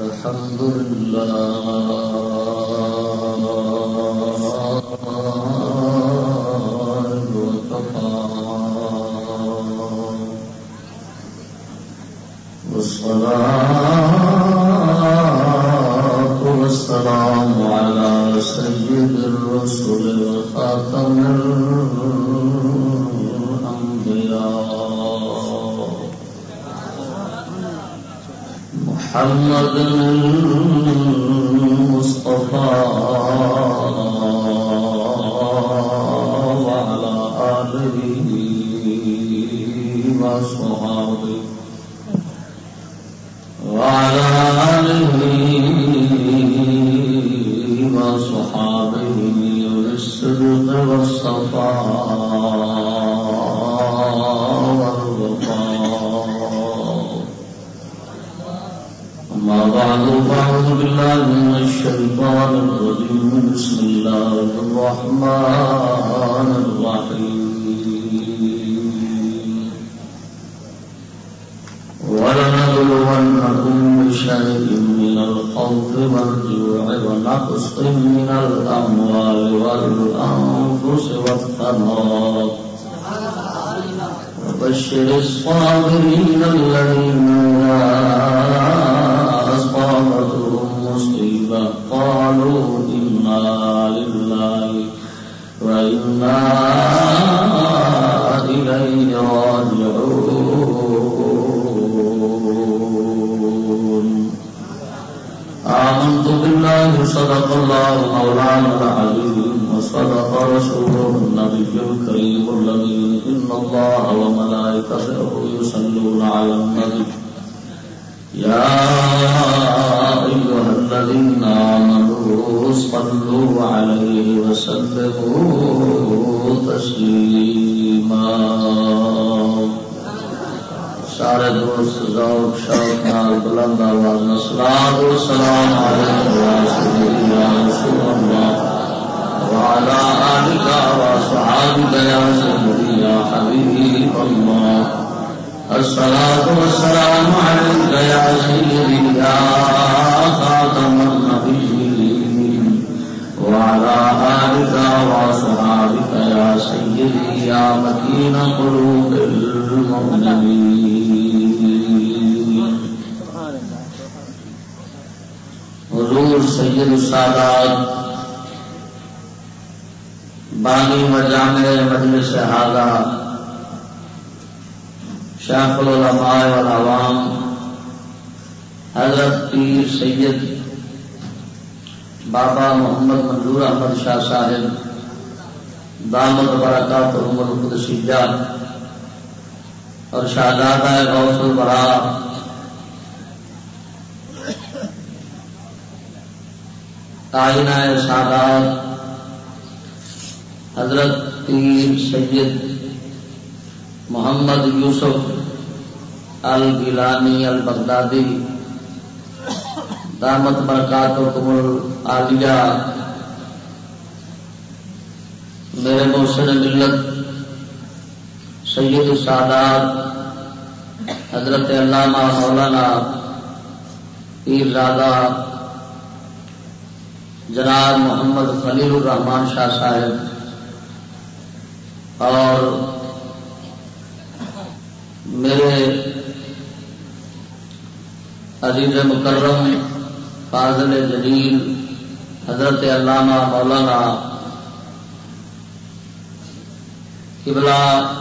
الحمد لله. محمد قلوب سید سادات بانی و جامع مجلس حاضر شاخ العلماء والعوام، حضرت پیر سید بابا محمد منظور احمد شاہ صاحب دامت برکات و عمر قدسیہ اور شادات ہے غوث البرا۔ آئینہ سادات حضرت پیر سید محمد یوسف الگیلانی البغدادی، دامت برکات و عمر عالیہ میرے محسن ملت، سید سادات، حضرت علامہ مولانا پیر زادہ جناب محمد خلیل الرحمان شاہ صاحب اور میرے عزیز مکرم، فاضل جلیل، حضرت علامہ مولانا قبلہ۔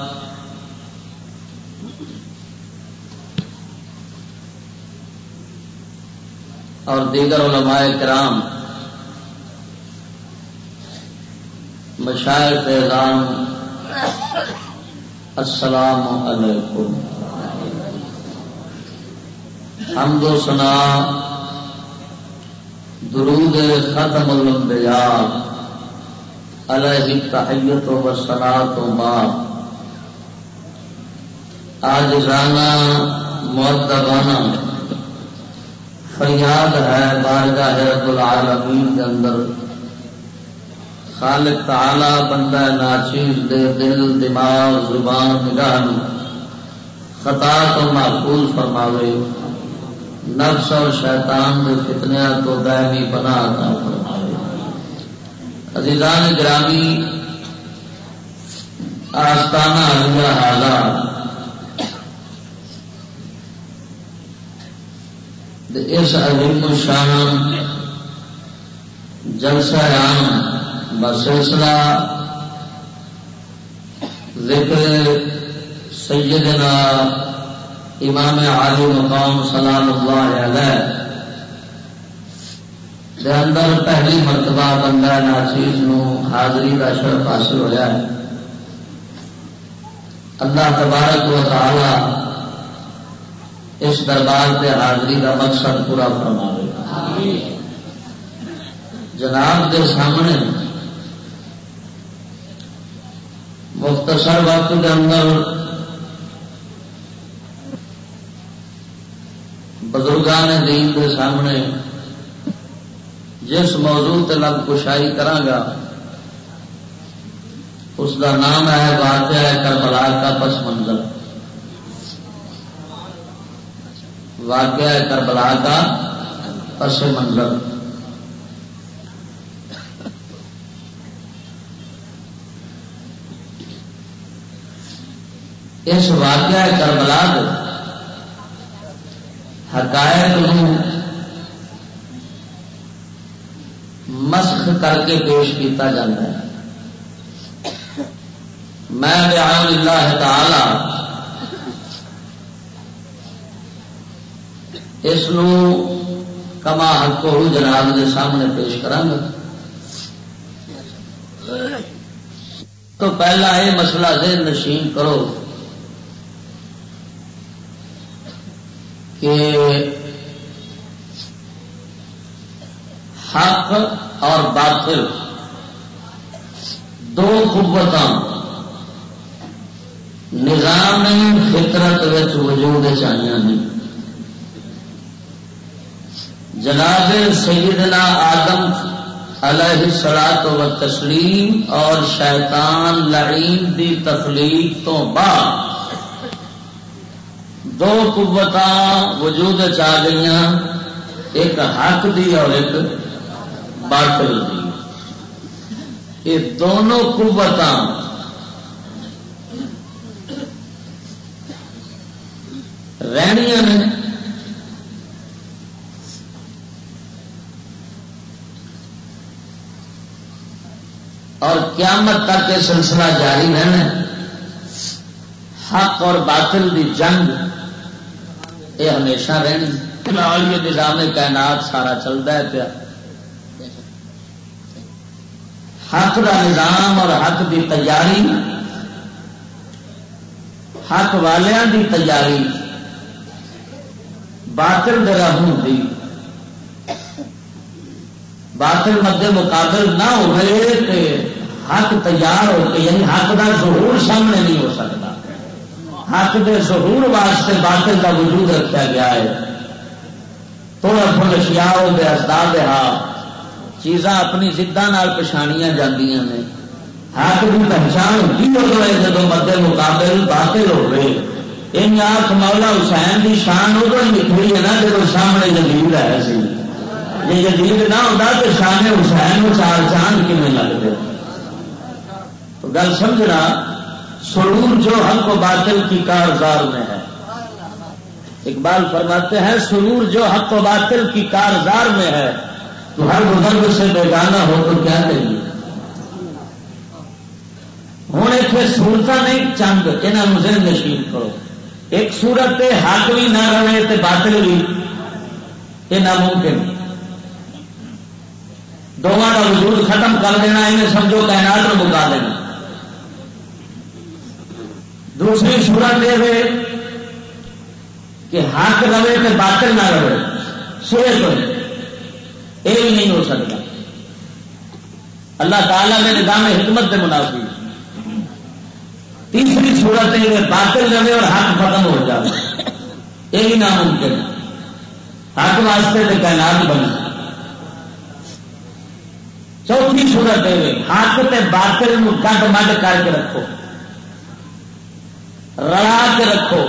اور دیگر علماء کرام مشاعر پیغام السلام علیکم۔ حمد و سنا، درود ختم الانبیاء۔ علیہ تحیت و سنا تو ماں آج رانا معدبانہ فریاد ہے بارگاہ رب العالمین کے اندر. خالق تعالی بندہ ناچیز دے دل، دماغ، زبان، نگاہ خطا تو محفوظ فرماوے. نفس اور شیطان کے فتنیا تو دائمی بنا فرمائے عزیزان گرامی، آستانہ علیہ حالات۔ اس عظیم شان جلسہ عام بسلسلہ ذکر سیدنا امام عالی مقام سلام اللہ علیہ۔ دے اندر پہلی مرتبہ بندہ ناچیز حاضری کا شرف حاصل ہوا ہے اللہ تبارک و تعالی اس دربار کے حاضری کا مقصد پورا فرما جناب کے سامنے مختصر وقت کے اندر بزرگان دین کے سامنے جس موضوع تے کشائی کرانگا اس کا نام ہے واقعہ کربلا کا پس منظر۔ واقعہ کربلا کا پس منظر۔ اس واقعہ کربلا حقائق مسخ کر کے پیش کیتا جاتا ہے۔ میں بیان اللہ تعالی اس کما حق ہو جناب کے سامنے پیش کرا تو پہلا یہ مسئلہ ذہن نشین کرو کہ حق اور باطل دو قوت نظام فطرت وجود چاہیے جناب سیدنا آدم علیہ سلاط و تسلیم اور شیطان لعین دی تخلیق تو بعد دو قوت وجود چ گئی ایک حق دی اور ایک باطل دی یہ دونوں قوت رہنیاں اور قیامت تک یہ سلسلہ جاری رہنا حق اور باطل دی جنگ، یہ ہمیشہ رہنی۔ نظام کائنات سارا چلتا ہے پیا۔ حق کا نظام اور حق دی تیاری حق والوں دی تیاری۔ باطل ہوں دی۔ باطل مد مقابل نہ ہوئے حق تیار ہو کے یعنی حق کا ظہور سامنے نہیں ہو سکتا۔ حق کے ظہور واسطے باطل کا وجود رکھا گیا ہے۔ تھوڑا فل شیاؤ دے اسداد ہا چیزاں اپنی زدان پچھاڑیاں جاندیاں نے۔ حق کی پہچان ہوتی ہو جب مد مقابل باطل ہو گئے ان آخ مولا حسین کی شان ادو ہی نکلی ہے نا جب سامنے جدید ہے سی۔ جی جدید نہ ہوتا تو شان حسین چار چاند کھے لگتے؟ تو گل سمجھنا، سرور جو حق و باطل کی کارزار میں ہے۔ اقبال فرماتے ہیں، سرور جو حق و باطل کی کارزار میں ہے۔ تو ہر بزرگ سے بیگانہ ہو تو کیا کریے ہوں اتنے سہولت نہیں، چند یہاں مجھے نشین کرو۔ ایک سورت حق بھی نہ رہے تو باطل بھی۔ یہ ناممکن۔ دونوں کا وجود ختم کر دینا، انہیں سمجھو کائنات کو مکا دینا۔ دوسری صورت یہ کہ حق رہے تو باطل نہ رہے۔ سوئے تو۔ یہ بھی نہیں ہو سکتا۔ اللہ تعالیٰ نے نظام حکمت سے منافی تیسری صورت ہے کہ باطل رہے اور حق ختم ہو جائے۔ یہ بھی ناممکن حق واسطے تو کائنات بنے چوتھی صورت ہے حق تے باطل گڈ مڈ کر کے رکھو۔ رلا کے رکھو۔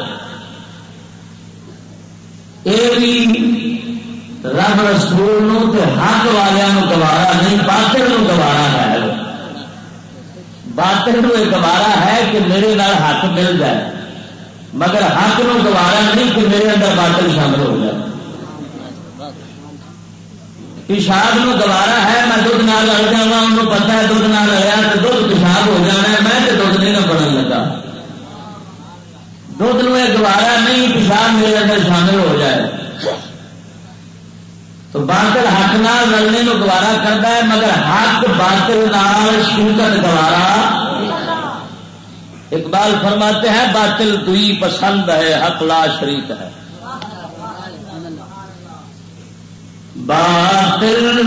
یہ بھی رب رسول حق والوں گوارا نہیں، باطل نو گوارا ہے۔ باطل نو یہ گوارا ہے کہ میرے نال حق مل جائے۔ مگر حق نو گوارا نہیں کہ میرے اندر باطل شامل ہو جائے۔ پیشاب نو گوارا ہے، میں دھد نہ لڑ جا انہوں پتا ہے دھد نہ لڑیا تو دھد پیشاب ہو جانا ہے، میں تو دھد نہیں نہ بڑھن لگا۔ دھد نو یہ گوارا نہیں، پیشاب میرے اندر شامل ہو جائے۔ باطل حق نال لڑنے کو گوارا کرتا ہے، مگر حق باطل نال شوکت گوارا۔ اقبال فرماتے ہیں، باطل دوئی پسند ہے، حق لا شریک ہے۔ باطل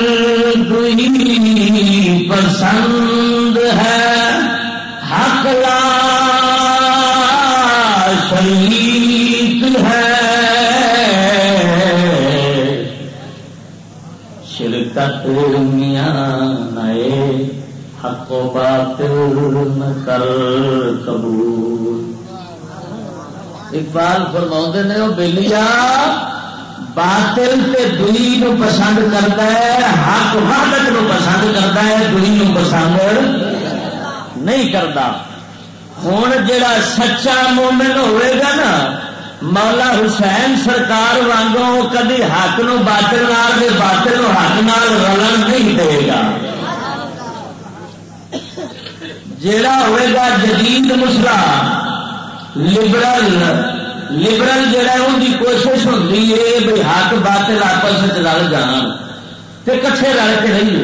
دوئی پسند ہے، حق لا شریک میاں نئے حق و باطل کر قبول اقبال فرما نے وہ بلیا باطل تے دئی نو پسند کرتا ہے حق وحدت نو پسند کرتا ہے دئی نو پسند نہیں کرتا ہوں جا سچا مومن ہوئے گا نا مولا حسین سرکار وانگوں کدی حق نو باطل نال دے باطل نو حق نال رلن نہیں دے گا۔ جیڑا ہوئے گا جدید مسلا لبرل لبرل جڑا ان کی کوشش ہوتی ہے بھائی حق باطل آپس رل جان۔ تے کٹھے رل کے رہیے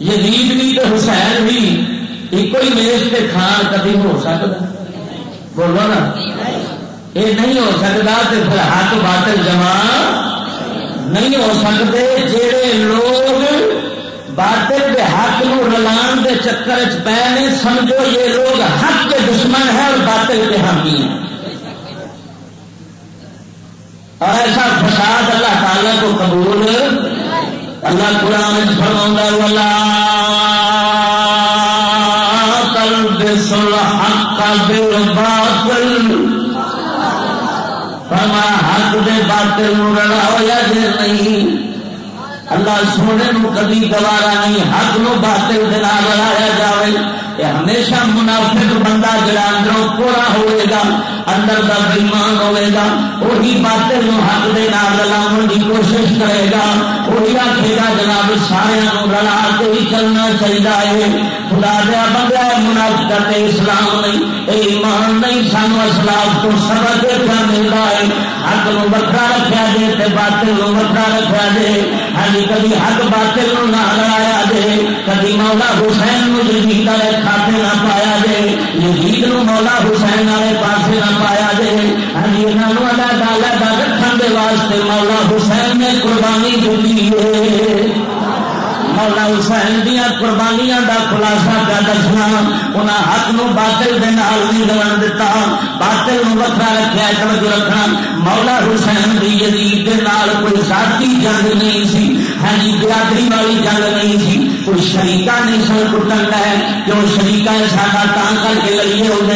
یزید بھی تو حسین بھی ایک ہی میز کے کھان کبھی ہو سکتا۔ بولو نا۔ یہ نہیں ہو سکتا تو پھر حق باطل جمع نہیں ہو سکتے جہے لوگ باطل کے حق نو رلان کے چکر پے نے، سمجھو یہ لوگ حق کے دشمن ہے اور باطل کے حامی ہیں۔ اور ایسا فساد اللہ تعالیٰ کو قبول، اللہ قرآن فرما والا کل فرما حق دے باطل رڑا ہوا جی نہیں۔ اللہ سونے نو کبھی گوارا نہیں، حق نو باطل دے لڑایا جائے یہ ہمیشہ منافق بندہ جڑا اندروں پورا ہوئے گا، اندر کا بےمان ہوئے گا، وہی باطل نو حق دے نال لاؤن کی کوشش کرے گا۔ وہی آخے گا، جناب سارا رلا کے ہی چلنا چاہیے خدا دیا بندہ منافق اسلام نہیں۔ اے ایمان نہیں، سانو اسلام تو سبق کیا ملتا ہے۔ حق نو وکرا رکھا جے باطل نو وکرا رکھا جے۔ ہاں کبھی حق باطل نہ لڑایا جے، کبھی مولا حسین نو جدید کھاتے نہ پایا جے، یزید نو مولا حسین والے پاس نہ پایا جے۔ ہاں جی، یہاں اللہ تعالی رکھنے کے واسطے مولا حسین نے قربانی دیتی ہے۔ مولا حسین دیا قربانیاں دا خلاصہ کیا دسنا انہیں حق نو باطل دے نال نہیں لڑن دتا۔ باطل نو وکرا رکھا توجہ رکھنا۔ مولا حسین دی یزید دے نال کوئی ذاتی جنگ نہیں سی۔ ہاں جی برادری والی جنگ نہیں سی کوئی شریقہ نہیں سن کٹن ہے۔ جو شریقہ ہے ساڈا تا کر کے لڑیے وہ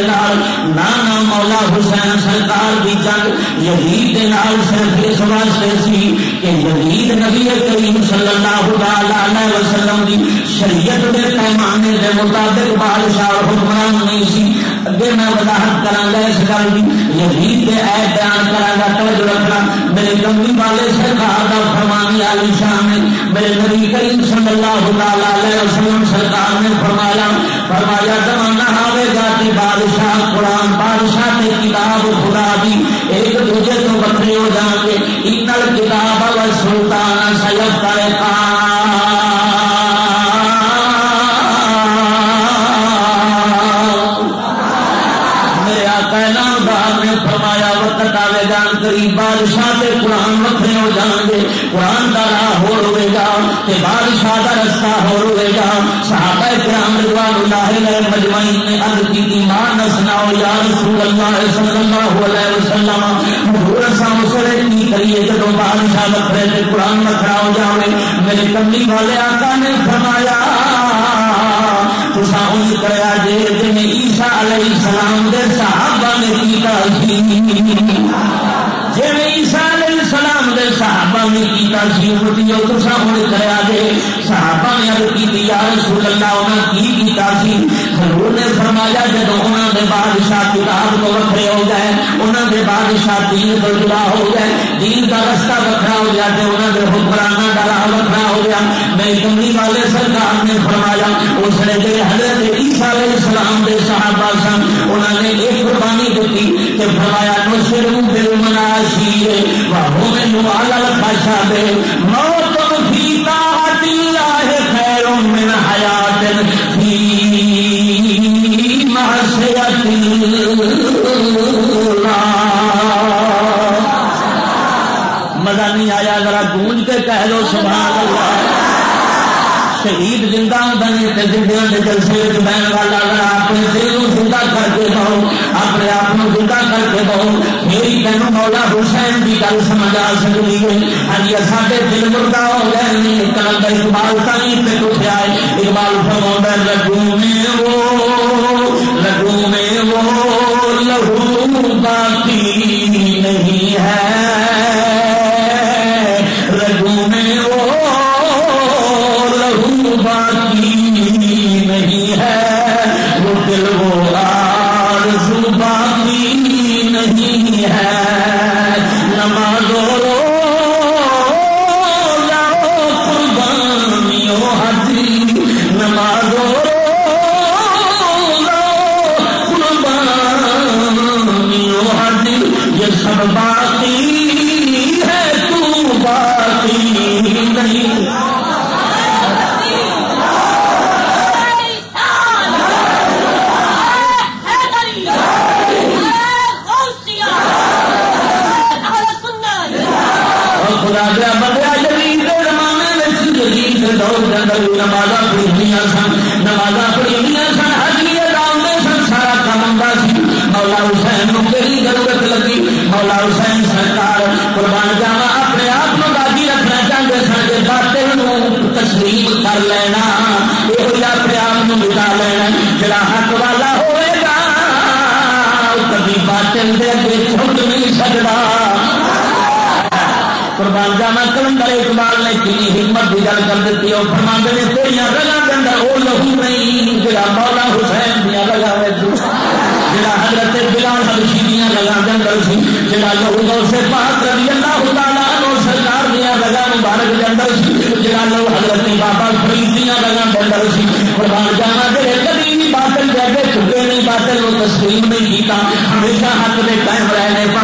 نہ مولا حسین سرکار دی جنگ۔ یزید دے نال صرف اس واسطے سی کہ یزید نبی کریم صلی اللہ علیہ وسلم دی شریعت دے پیمانے دے مطابق بادشاہ حکمران نہیں سی۔ اگے میں وضاحت کرا گا اس گل کی یزید کے اے بیان کرا گا توجہ رکھنا میرے کملی والے سرکار دا فرمان علی شان ہے میرے نبی کریم صلی اللہ تعالی علیہ وسلم سرکار نے فرمایا فرمایا زمانہ آئے گا کہ بادشاہ قرآن بادشاہ نے کتاب خدا دی ایک دوسرے تو بکرے ہو جان گے ان کتاب گا بادشاہ کا رستہ ہو ہوئے گا۔ صحابہ کرام رضوان اللہ علیہ مجمعین نے عرض کی تھی ماں نسنا ہو یا رسول اللہ صلی اللہ علیہ وسلم۔ حضور اساں اسرے کی کریے جب بادشاہ وکرے تے قرآن وکرا ہو جاوے میرے کملی والے آقا نے فرمایا تسا ان کریا جے جن عیسیٰ علیہ السلام دے صحابہ نے کیتا سی جی عیسیٰ نے کیتا سی دے صحابہ نے کی یا رسول اللہ انہاں کی کیتا سی؟ حضور نے فرمایا جب انہوں نے بادشاہ کتاب تو وکھرے ہو گئے، انہوں نے بادشاہ دین تو جڑا ہو گئے، دین کا رستہ وکھرا ہو گیا تو انہوں نے حکمرانہ کا راہ وکھرا ہو گیا۔ میں کمی والے سرکار نے فرمایا، اس نے جی حضرت عیسیٰ علیہ السلام دے صحابہ سن، انہوں نے ایک قربانی دیتی کہ فرمایا نصر دل منا شیر وہ آلہ خاشا دے، موت لو سبحان اللہ۔ شہید زندہ ہوتے تو زندگیوں کے جلسے بہن والا اگر اپنے دل کو زندہ کر کے بہو، اپنے آپ کو زندہ کر کے بہو۔ میری تین مولا حسین کی گل سمجھ آ سکتی ہے۔ ہاں جی سارے دل مردہ ہو گئے کلندر اقبال کا ہی پہ اٹھا ہے۔ اقبال فرما لگوں دی ہمت کی گل کر دیتی ہے فرما نے تیریا رگا کے وہ لہو نہیں، جڑا مولا حسین دیا رگا ہے جڑا حضرت بلا حبشی دیا رگا کے اندر سی، جڑا لہو سے پاک رضی اللہ تعالیٰ عنہ مبارک کے سی، جڑا لہو حضرت بابا فرید دیا رگا کے اندر سی، قربان جانا تیرے کبھی چکے نہیں باطل وہ تسلیم نہیں کیا ہمیشہ حق دے قائم پر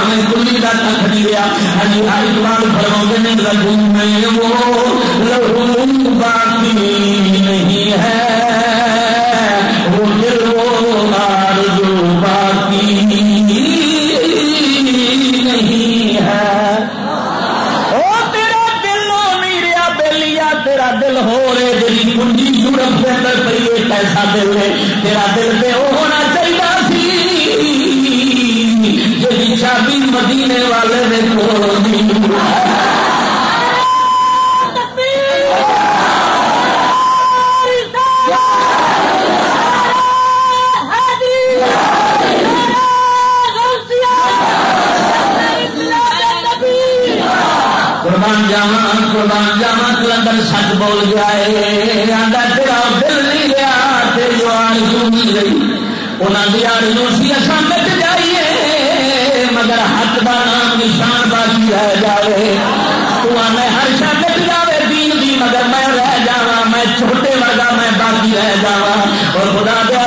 میں کلی کا تک نہیں گیا ہر ہاں جی، اقبال فرما نے لگو میں وہ لہو باقی نہیں ہے۔ دل باقی نہیں ہے۔ تیرا دل ہو میرا تیرا دل ہو جی کنڈی یورپ کے اندر پہ پیسہ دے تیرا دل پہ دل سچ بول گیا تیرا دل نہیں گیا تیری آرزو نہیں گئی انہوں کی آرزو سی اچھا مت جائیے، مگر حق کا نام نشان بازی رہ جائے تو میں ہر شا مت جائے دین دی، مگر میں رہ جا میں چھوٹے ورگا، میں باقی رہ جا اور خدا دیا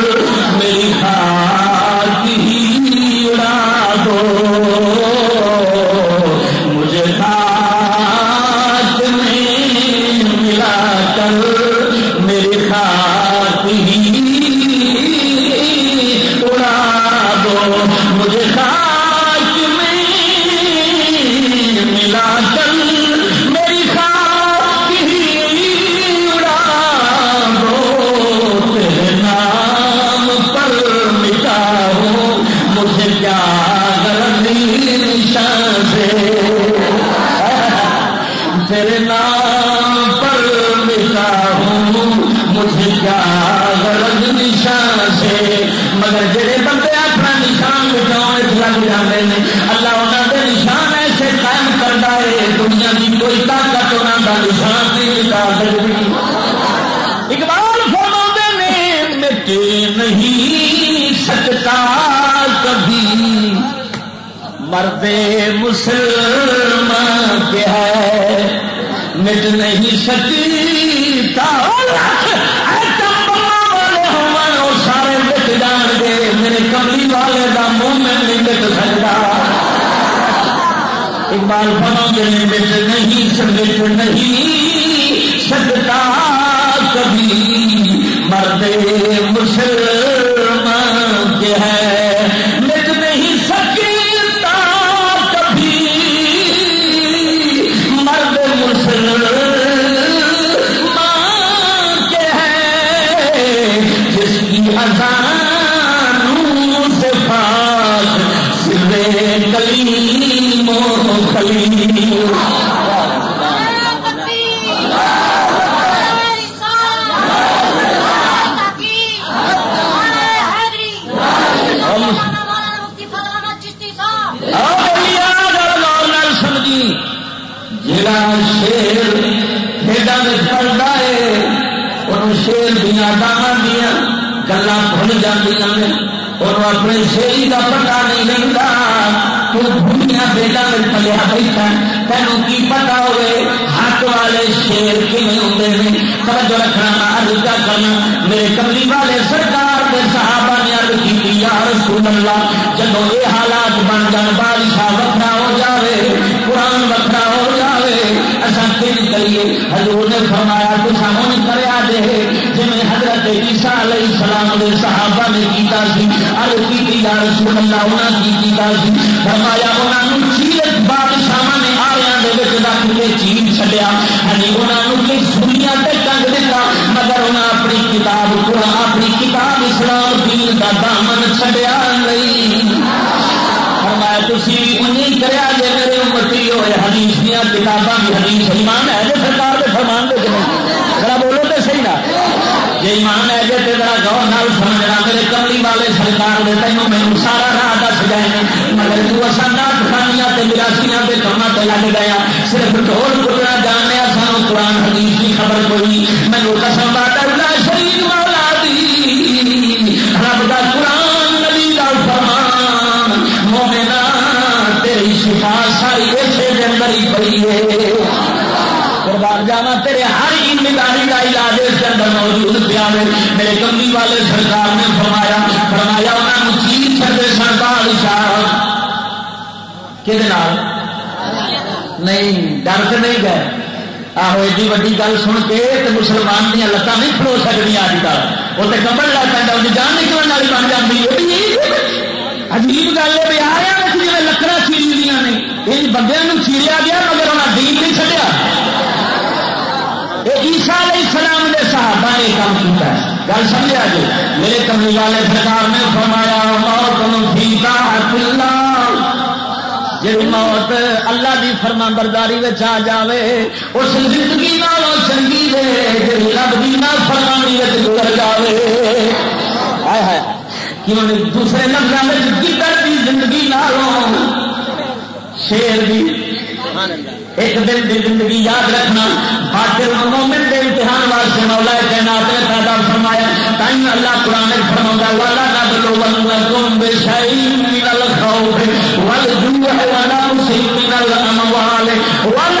مرد مسلمان کیا ہے مٹ نہیں سکتا سارے مٹ جان گے میرے کملی والے کا منہ میں نہیں مٹ سکتا اقبال بنو گے مٹ نہیں سمٹ نہیں سکتا کبھی۔ مرد مسلمان کے ہے شیر دیا دانا دیا گلا بھول جی اور اپنے شیری کا پتا نہیں لگتا تو دنیا بیٹا میں پلیا بیٹھا تینوں کی پتا ہوئے، ہاتھ والے شیر کھے ہوتے ہیں توجہ رکھنا ارد کرنا میرے کملی والے سرکار کے صحابہ نے ارد کی یا رسول اللہ جب یہ حالات بن جان بارشاں وکرا ہو جاوے، قرآن وکرا اصا کن کریے حضور نے فرمایا تو سامنے کریا دے جی حضرت عیسیٰ علیہ السلام کے صحابہ نے کیتا سی ارد کی یا رسول اللہ انہوں کی کیتا سی فرمایا انہوں نے چیز بادشاہ نے آیا رکھ کے چیز چلیا ہنی انہوں نے سنیا تے ٹنگ دیتا مگر انہیں اپنی کتاب قرآن اپنی کتاب اسلام دین کا دامن چڈیا نہیں فرمایا تھی انہیں کریا جی ہوئے حدیث دیا کتاباں بھی حدیث ایمان ہے جو سرکار کے فرمان دے ذرا بولو تو صحیح نا جی ایمان ہے جی تو ذرا گور نال سمجھنا میرے کملی والے سرکار دے تینوں میں سارا راہ دس گئے مگر تو اصا نات خانیاں مراسیاں کے کاموں سے لگ گیا ہاں۔ صرف ڈھول کٹنا جاننے ہاں، سانو قرآن حدیث کی خبر کوئی مینو قسم بات شریف پڑی ہے قربان جانا تیرے ہر ذمہ کا علاج اس کے اندر موجود پیا میرے کملی والے سرکار نے فرمایا فرمایا انہوں نے چیز کرتے سرکار اشارہ کہ نہیں، ڈر کے نہیں گئے۔ آہو، ایڈی ویڈی گل سن کے تو مسلمان دیا لتان نہیں کھلو سکتی اج کل۔ وہ تو کمبل لگ پہ جان نکلنے والی بن جاتی ہے۔ عجیب گل ہے آیا جی لکڑا چیری دیا نے یہ بندے چیریا گیا مگر انہیں دین نہیں چڑیا عیسا علیہ السلام کے صحابہ نے کام کیا گل سمجھا جی؟ میرے کملی والے سرکار نے فرمایا، موت فیتا اللہ جی موت اللہ کی فرما برداری آ جائے اس زندگی نالوں چنگی دے جی رب کی نہ فرمانی گزر جائے کہ کیوں دوسرے لفظوں میں گدر کی زندگی نالوں، شیر بھی ایک دن کی زندگی یاد رکھنا باقی مومن کے امتحان واسطے مولا تعینات نے پیدا فرمایا تائیں اللہ قرآن فرما والا نہ بلو ون تم بے شاہی مل کھاؤ ول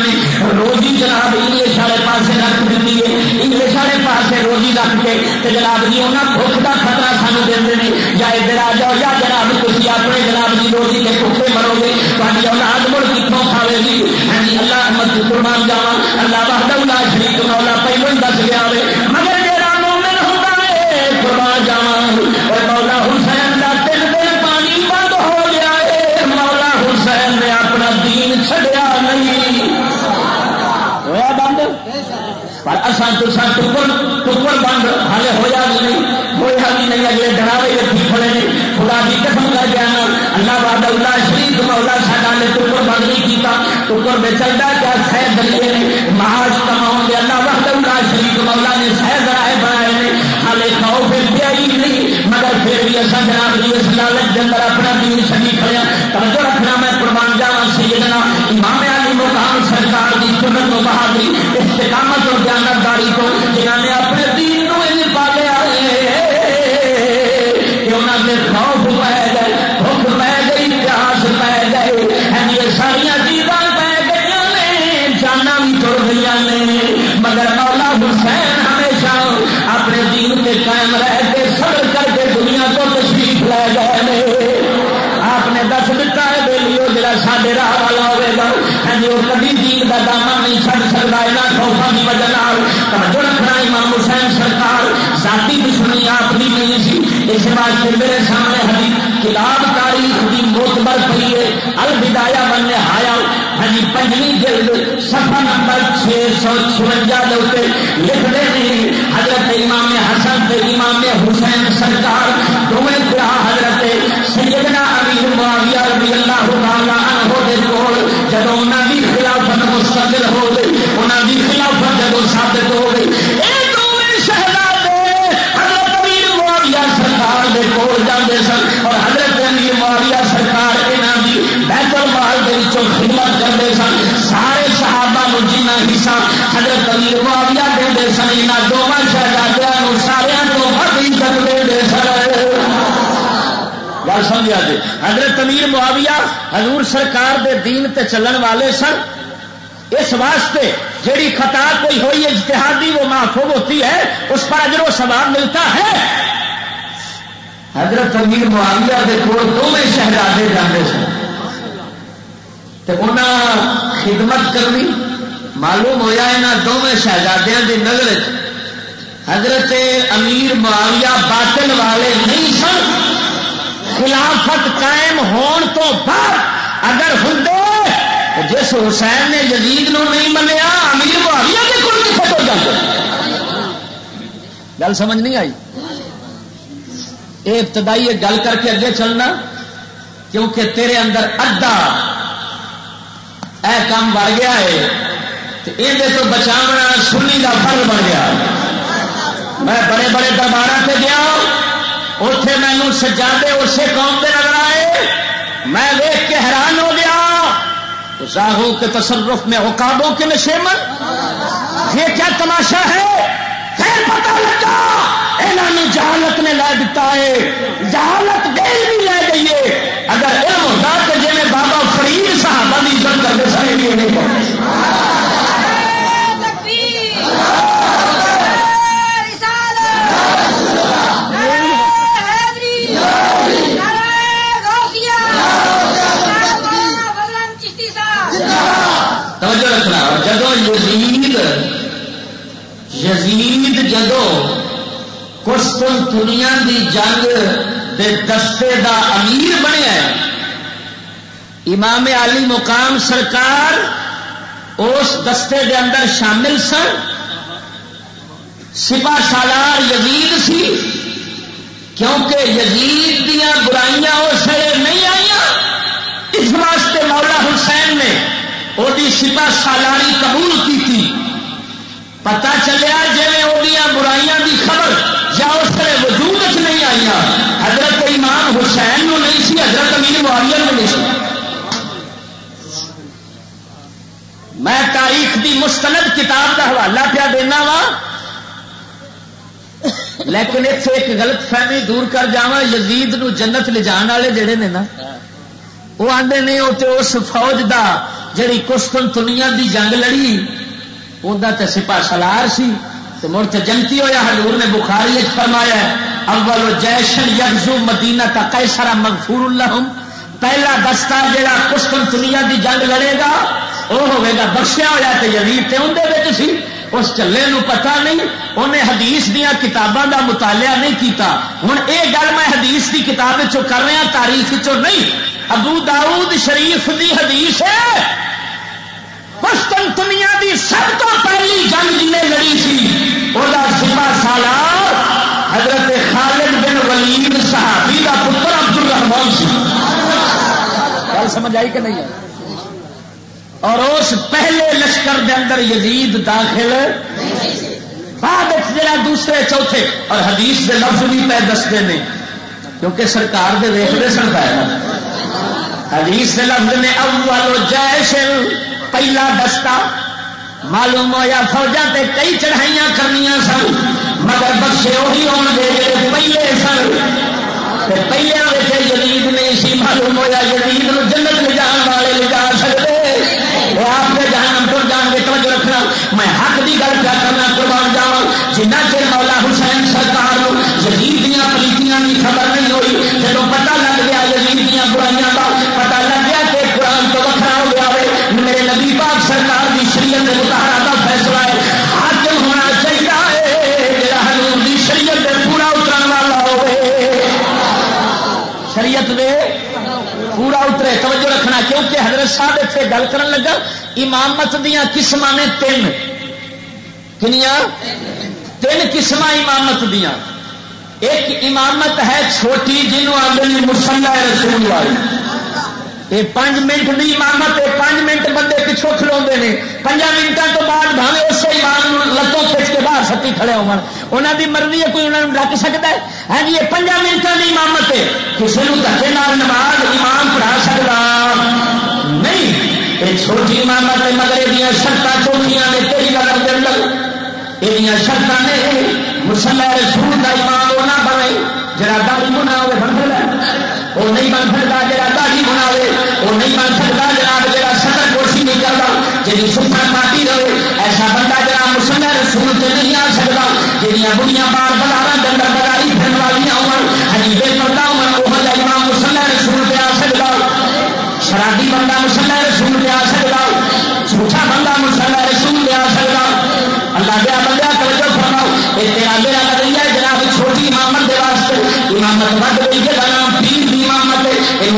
جی انہیں بخ کا خطرہ سانو دے یا ادھر آ جاؤ یا جناب تھی اپنے جناب جی روزی کے بھوکے مرو گے। تاری اولاد مڑ کتوں کھاوے گی। ہاں جی اللہ احمد قربان جاوا اللہ وحدہ اللہ شریف مولا پہلو دس گیا ہوئے مگر میرا مومن ہوتا ہے قربان جاوا اور مولا حسین کا تین دن پانی بند ہو گیا ہے مولا حسین نے اپنا دین نہیں۔ بند؟ پر اصل تو سن ٹکر ٹکر بند ہالے ہوا بھی نہیں ہوا بھی نہیں اگلے ڈراوے رکھی کھڑے نے خدا کی قسم کر گیا اللہ باد اللہ شریف مولا ساڈا نے ٹکر بند نہیں کیتا ٹکر میں چلتا کیا سہ دلیے نے مہاج کما دے اللہ وحد اللہ شریف مولا نے سہ ذرائع بنائے نے ہالے کھاؤ پھر پیا ہی نہیں۔ مگر پھر بھی اصل جناب جی اس لالچ کے اندر اپنا دین چلی کھڑیا توجہ رکھنا، میں قربان جاوا سیدنا امام علی مقام سرکار کی سنت و بہادری استقامت اور جانبداری کو جنہوں نے اپنے دین کو پالیا کبھی کا دامن نہیں چڑھ سکتا یہاں خوفا کی وجہ توجہ رکھنا امام حسین سرکار، ذاتی دشمنی آپ بھی نہیں سی۔ اس واسطے میرے سامنے ہری کتاب تاریخ کی موتبر پڑی ہے الودایا بننے آیا ہری ہاں جی، پنجویں جلد سفا نمبر چھ سو چونجا دے لکھ دے نہیں حضرت امام حسن امام حسین سرکار، دونوں پیا حضرت سیدنا امیر معاویہ رضی اللہ تعالی مستقل ہو گئی، انہاں دی خلافت جب ثابت ہو گئی۔ دونوں شہزادے حضرت امیر معاویہ سرکار دے کول جاندے سن اور حضرت امیر معاویہ سرکار انہاں بیت المال دے وچوں خدمت سن۔ سارے صحابہ نو جنہ حصہ حضرت امیر معاویہ دے سن شہزادیاں سارے تو عزت دے سن۔ گل سمجھا جی؟ حضرت امیر معاویہ حضور سرکار دے دین تے چلن والے سن۔ اس واسطے جیڑی خطا کوئی ہوئی اجتہادی وہ محفوظ ہوتی ہے، اس پر اجر و ثواب ملتا ہے۔ حضرت امیر معاویہ دے کول دونوں شہزادے جانے سن۔ خدمت کرنی معلوم ہوا یہاں دونوں شہزادیاں دی نظر حضرت امیر معاویہ باطل والے نہیں سن۔ خلافت قائم ہون تو بعد اگر ہوں جس حسین نے جدید نو نہیں منیا امیر معاویہ کے کل گل سمجھ نہیں آئی؟ یہ ابتدائی گل کر کے اگے چلنا، کیونکہ تیرے اندر ادا اے کام بڑھ گیا ہے یہ تو بچاونا سنی کا فرض بن گیا۔ میں بڑے بڑے دربار سے گیا اتے مینو سجادے اسے قوم کے نظر آئے۔ میں دیکھ کے حیران ہو گیا کے تصرف میں حکابوں کے نشے میں یہ کیا تماشا ہے؟ پھر پتا لگا انہوں جہالت نے لے دیتا ہے، جہالت گیل بھی لے گئی ہے۔ اگر علم ہوتا تو جی بابا فرید صاحبہ کی عزت کرتے سارے لیے نہیں پہنچ توجہ رکھنا۔ جدو یزید یزید جدو کشتن دنیا دی جنگ دے دستے دا امیر بنیا امام علی مقام سرکار اس دستے دے اندر شامل سن۔ سپا سالار یزید سی۔ کیونکہ یزید دیا برائیاں اس نہیں آئی اس واسطے مولا حسین نے وہ سپا سالاری قبول کی تھی پتا چلیا جی وہ برائیاں دی خبر یا اس طرح وجود چ نہیں آئی حضرت امام حسین نو نہیں سی، حضرت امین معاویہ نو نہیں سی۔ میں تاریخ دی مستند کتاب کا حوالہ پیا دینا وا، لیکن اتنے ایک غلط فہمی دور کر جا یزید نو جنت لے جان والے جڑے نے نا، وہ آدھے نے اس فوج دا جڑی کشتن دنیا دی جنگ لڑی انہیں تو سپا سلار سی تو مڑ تو جنتی ہوا حضور نے بخاری فرمایا اول جیشن یگزو مدینہ کا کیسرا مغفور اللہ پہلا دستہ جڑا کشتن دنیا دی جنگ لڑے گا وہ ہوگا بخشیا ہوا تو یزید تے اندر سی۔ اس چلے نو پتا نہیں، انہیں حدیث دیا کتابوں کا مطالعہ نہیں کیتا۔ ہوں یہ گل میں حدیث کی کتاب کر رہا، تاریخ چو نہیں۔ ابو داؤد شریف دی حدیث ہے۔ دنیا دی سب تو پہلی جنگ جنہیں لڑی سی وہ سپا سالار حضرت خالد بن ولید صحابی کا پتر عبد الرحمان سی۔ گل سمجھ آئی کہ نہیں اور اس پہلے لشکر دے اندر یزید داخل بعد جڑا دوسرے چوتھے، اور حدیث دے لفظ بھی پہ دستے ہیں۔ کیونکہ سرکار دے ویختے سن پایا حدیث دے لفظ نے اول جیش پہلا دستہ۔ معلوم ہوا فوجا تے کئی چڑھائیاں کرنی سن، مگر بخشے وہی آن گے جڑے پہلے سن۔ پہلے جدید نہیں سی، معلوم ہوا جدید جنت لے جان والے لے جا سکتے۔ جنہ چر مولا حسین سرکار جدید دیا پلیتیاں کی خبر نہیں ہوئی جب پتا لگ گیا جدید دیا برائیاں کا پتا لگ گیا کہ قرآن تو وکرا ہو گیا ہے میرے نبی پاک سرکار کی شریعت متحرہ کا فیصلہ ہے۔ حاکم ہونا چاہیے میرا حضور کی شریعت پورا اترن والا ہوئے۔ شریعت دے پورا اترے، توجہ رکھنا، کیونکہ حضرت صاحب اتنے گل کر لگا، امامت دیا قسم نے تین۔ کنیا تین قسم امامت دیا ایک امامت ہے چھوٹی جنوب آدمی مسلح رسول والی۔ یہ پانچ منٹ کی امامت ہے پانچ منٹ بندے پچھوں کھلو نے۔ پنجا منٹوں تو بعد بھاوے اسے امام لتوں کھچ کے باہر ستی کھڑے ہونا دی مرضی ہے کوئی انہوں رکھ سکتا ہے؟ ہاں جی یہ پنجا منٹوں کی امامت ہے۔ کسی کو دھکے نال نماز امام پڑھا سکتا نہیں یہ چھوٹی امامت ہے، مگر یہ شرط چھوٹیاں نے تیری گل کے اندر۔ یہ شرط نے مسلح رسول کا ایمان وہ نہ بنے، جڑا داری گنا ہوئے بن وہ نہیں بن سکتا جا داڑھی بنا وہ نہیں بن سکتا جناب جا سطر کوشی نہیں کرتا جی سفر پارٹی رہے، ایسا بندہ جا مسلم رسول سے نہیں آ سکتا جہاں بڑیاں بار بازار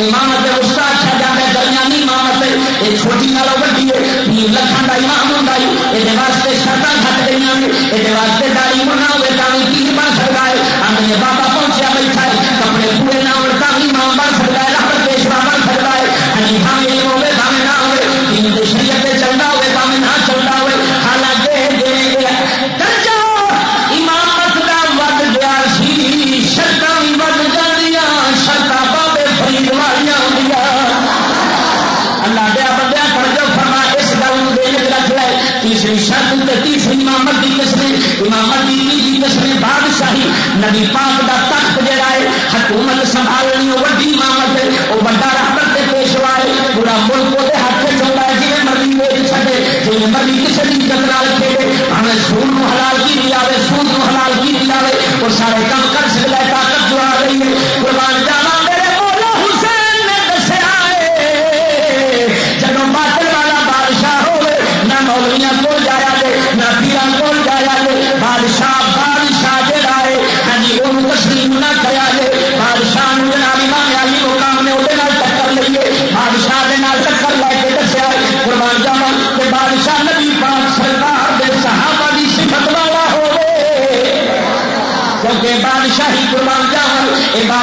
امامت اس کا اچھا جانا ہے درمیانی امامت یہ چھوٹی نالوں وڈی ہے لکھن کا امام ہوں یہ واسطے شرط گھٹ گئی یہ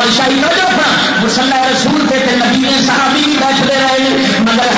بادشاہی نہ جو مسلح رسول کے نبی صحابی بھی بیٹھتے رہے۔ مگر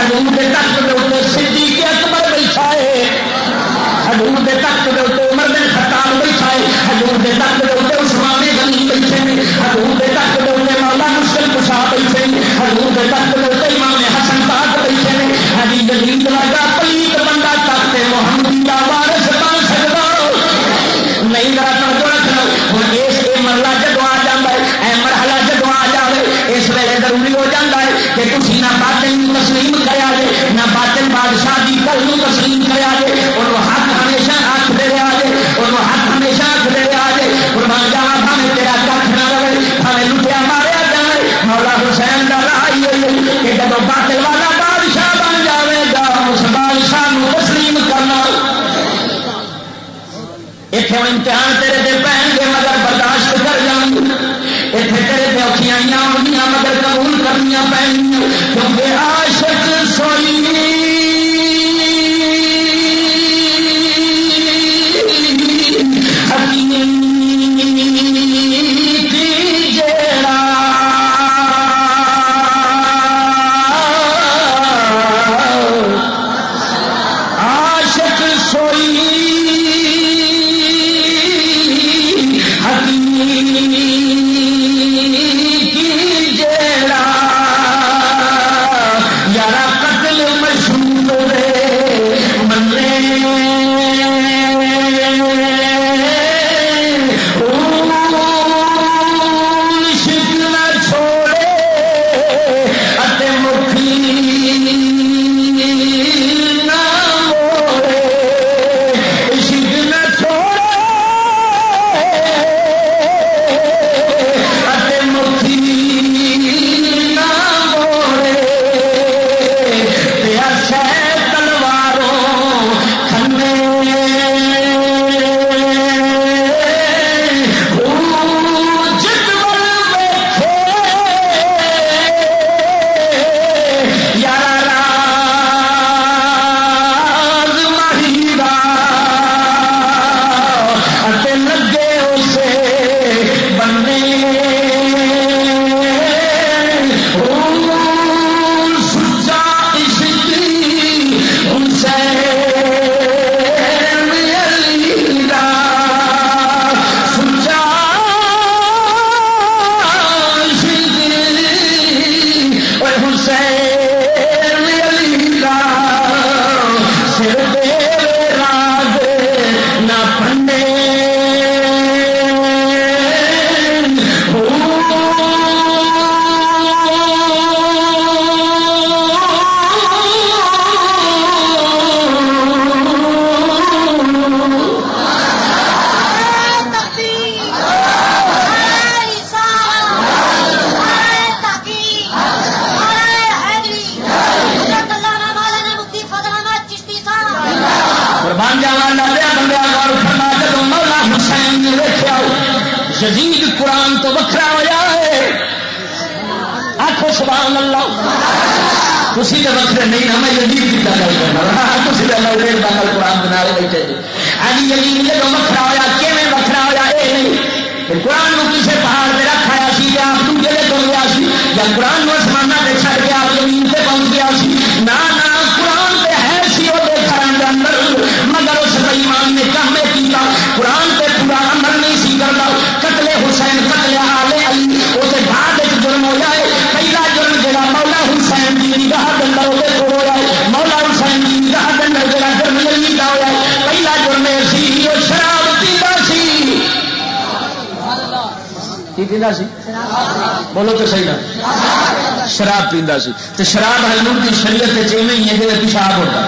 شراب پیندا سی۔ تے شراب حضور کی شریعت ایویں ہی ہے جی پیشاب ہوتا۔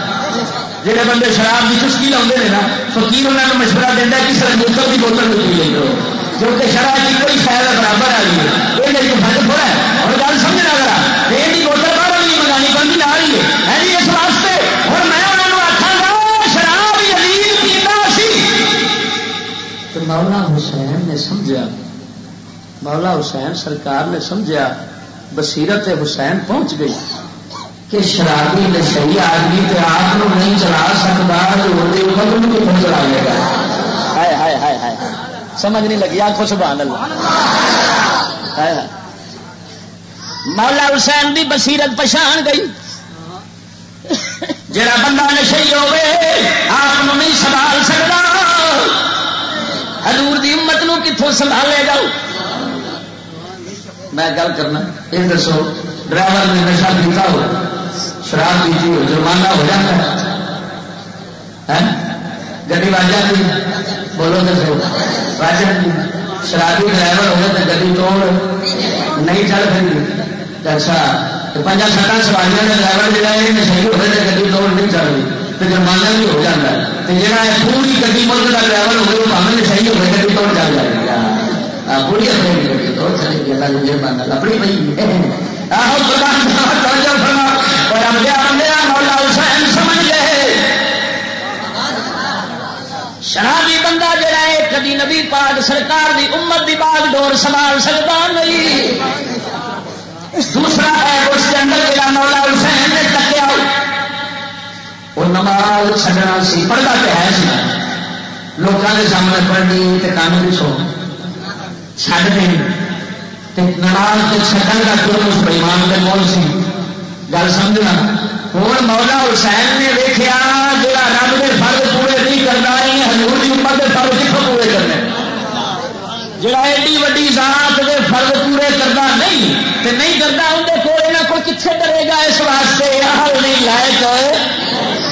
جہے بندے شراب کی چسکی لاؤتے ہیں نا فکیر انہوں نے مشورہ دینا کہ سر بوتل کی بوتل میں پی لو کیونکہ شراب کی کوئی شاید برابر آ گئی ہے۔ یہ میری فرق تھوڑا ہے۔ اور گل سمجھنا اگر یہ بوتل باہر نہیں منگانی بندی آ رہی ہے۔ جی اس واسطے۔ اور میں انہوں نے آخا گا، شراب یزید پیتا سی تو مولا حسین نے سمجھا مولا حسین سرکار نے سمجھا، بصیرت حسین پہنچ گئی۔ کہ شرابی نشئی آدمی تے آپ نہیں چلا سکتا چلا لے گا۔ سمجھ نہیں لگی۔ آخو سبحان اللہ۔ مولا حسین بھی بصیرت پچھان گئی۔ جڑا بندہ نشئی ہوے آپ نہیں سنبھال سکتا۔ حضور دی امت نو کتوں سنبھالے گا؟ میں گل کرنا یہ دسو، ڈرائیور نے نشا پیتا ہو، شراب پیتی ہو، جرمانہ ہو جاتا ہے۔ گی واجہ کی بولو دسو واجہ کی شرابی ڈرائیور ہوگا تو گی توڑ، نہیں چل پی اچھا پنجا سٹا سواریاں ڈرائیور جہاں یہ نشے ہوئے تو گی توڑ، نہیں چل رہی تو جرمانہ بھی ہو جاتا ہے۔ جہاں پوری گی ملک کا ڈرائیور ہوگا، وہ پامے نشے ہوئے گی توڑ چل جائے گا پوری اپنی اپنی شرابی بندہ جڑا ہے کدی سرکار دی امت دی باغ ڈور سنبھال سکتا نہیں دوسرا ہے اس کے اندر جا مولا حسین نے تکیا وہ نماز چڈنا سی پڑھتا تو ہے سی لوگوں کے سامنے پڑھنی تو کام بھی سو چڈ دیں۔ نماز کے چکن کا کیوں اس بےمان کے مول سی۔ گل سمجھنا۔ ہوں مولا حسین نے دیکھا جا رب کے فرد پورے نہیں کرنا ہزور کی امت کے فرد کتوں پورے کرنے؟ جڑا ایڈی وڈی ذات کے فرد پورے کرنا نہیں تو نہیں کرتا اندر کوئی نہ کوئی کتنے کرے گا؟ اس واسطے حل نہیں لائق۔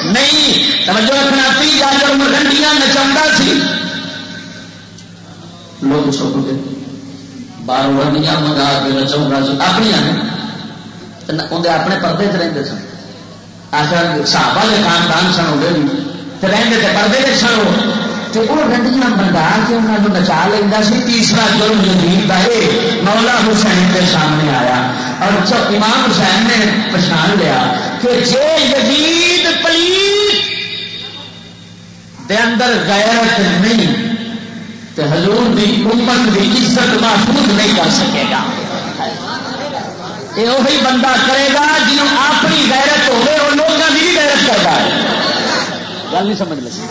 نہیں، توجہ رکھنا پی جا کر مرنڈیاں نچا سی۔ لوگ سک گئے باہر رنڈیاں منگا کے نچاؤں سی اپنی اندر اپنے پردے چ رہتے سن۔ آخر صحابہ کے خاندان سن ہوتے بھی۔ رہتے تھے پردے کے سن تو وہ رنڈیاں بنگا کے انہوں نے نچا لینا سی۔ تیسرا جرم جدید کا یہ مولا حسین کے سامنے آیا۔ اور جب امام حسین نے پچھان لیا کہ جے یزید پلیت دے اندر غیرت نہیں تو حضور دی امت دی عزت محفوظ نہیں کر سکے گا۔ یہ وہی بندہ کرے گا جنہوں اپنی غیرت ہوگی وہ لوگوں کی بھی غیرت کرتا ہے گل نہیں سمجھ لگی۔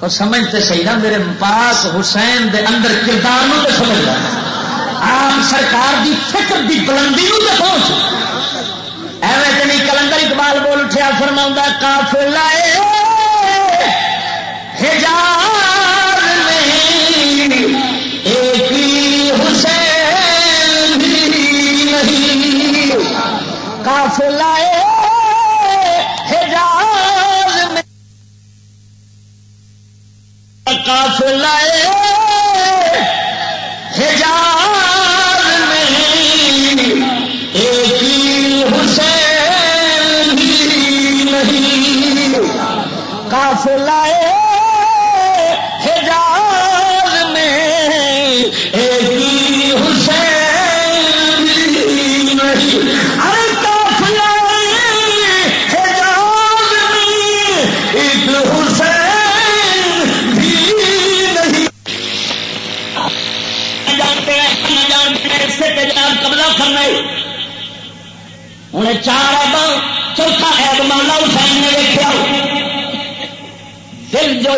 اور سمجھتے صحیح نا، میرے پاس حسین دے اندر کردار نو تو سمجھ رہا آپ سرکار دی فکر دی بلندی نو تو پہنچ۔ ایویں تو نہیں، کلندر اقبال بول اٹھیا فرما کافل حجاز لائے حجاز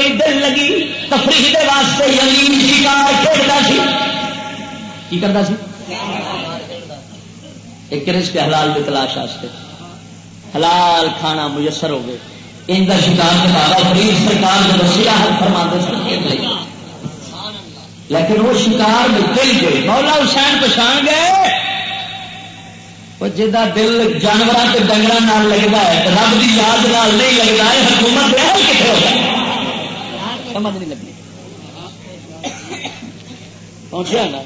دل دل لگی تفریح دے واسطے یمین شکار کھیلتا سی۔ کی کرتا سی؟ ایک رزق حلال کی تلاش واسطے۔ حلال کھانا میسر ہو گئے۔ ان کا شکار کے بابا فرید سرکار جو وسیلہ حل فرما دے سکتے لیکن وہ شکار نکل گئے مولا حسین پچھان گئے۔ جا دل جانور کے ڈنگر لگتا ہے رب کی یاد نہیں لگتا ہے، حکومت کتنے ہوتا سمجھ نہیں لگی۔ پہنچیا جی نا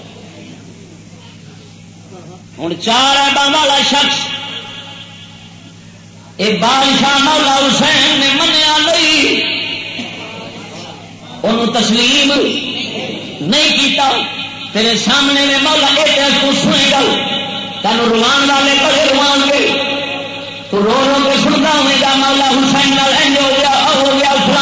ہوں چار ایبا والا شخص۔ یہ بادشاہ مولا حسین نے منیا نہیں۔ ان تسلیم نہیں کیتا۔ تیرے سامنے میں مولا یہ تو سنے گا۔ تین روان والے بڑے روان گئے تو رو رو کے سنتا ہوئے گا، مولا حسین ہو گیا ہو گیا ہو گیا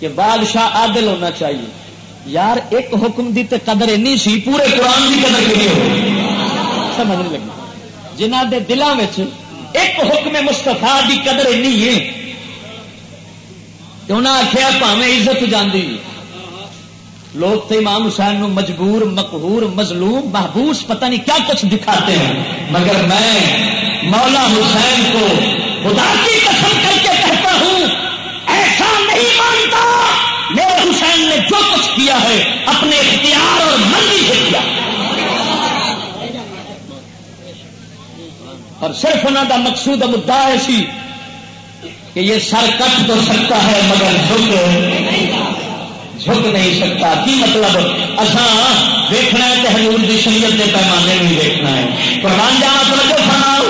کہ بادشاہ عادل ہونا چاہیے۔ یار، ایک حکم دی تے قدر اینی سی، پورے قرآن کی قدر کی سمجھ نہیں لگی۔ جنہ دے دلوں ایک حکم مستفا دی قدر اینی ہے۔ انہیں آخیا پاوے عزت جاندی لوگ تو امام حسین نو مجبور، مقہور، مظلوم، محبوس، پتہ نہیں کیا کچھ دکھاتے ہیں۔ مگر میں مولا حسین کو خدا کی قسم جو کچھ کیا ہے، اپنے اختیار اور مرضی سے کیا۔ اور صرف انہوں کا مقصود مدعا ایسی کہ یہ سر کٹ تو سکتا ہے، مگر جھک جھک نہیں سکتا۔ کی مطلب؟ اصا دیکھنا ہے کہ حضور کی شریعت کے پیمانے میں دیکھنا ہے۔ قربان جانا تو لگے فرماؤ،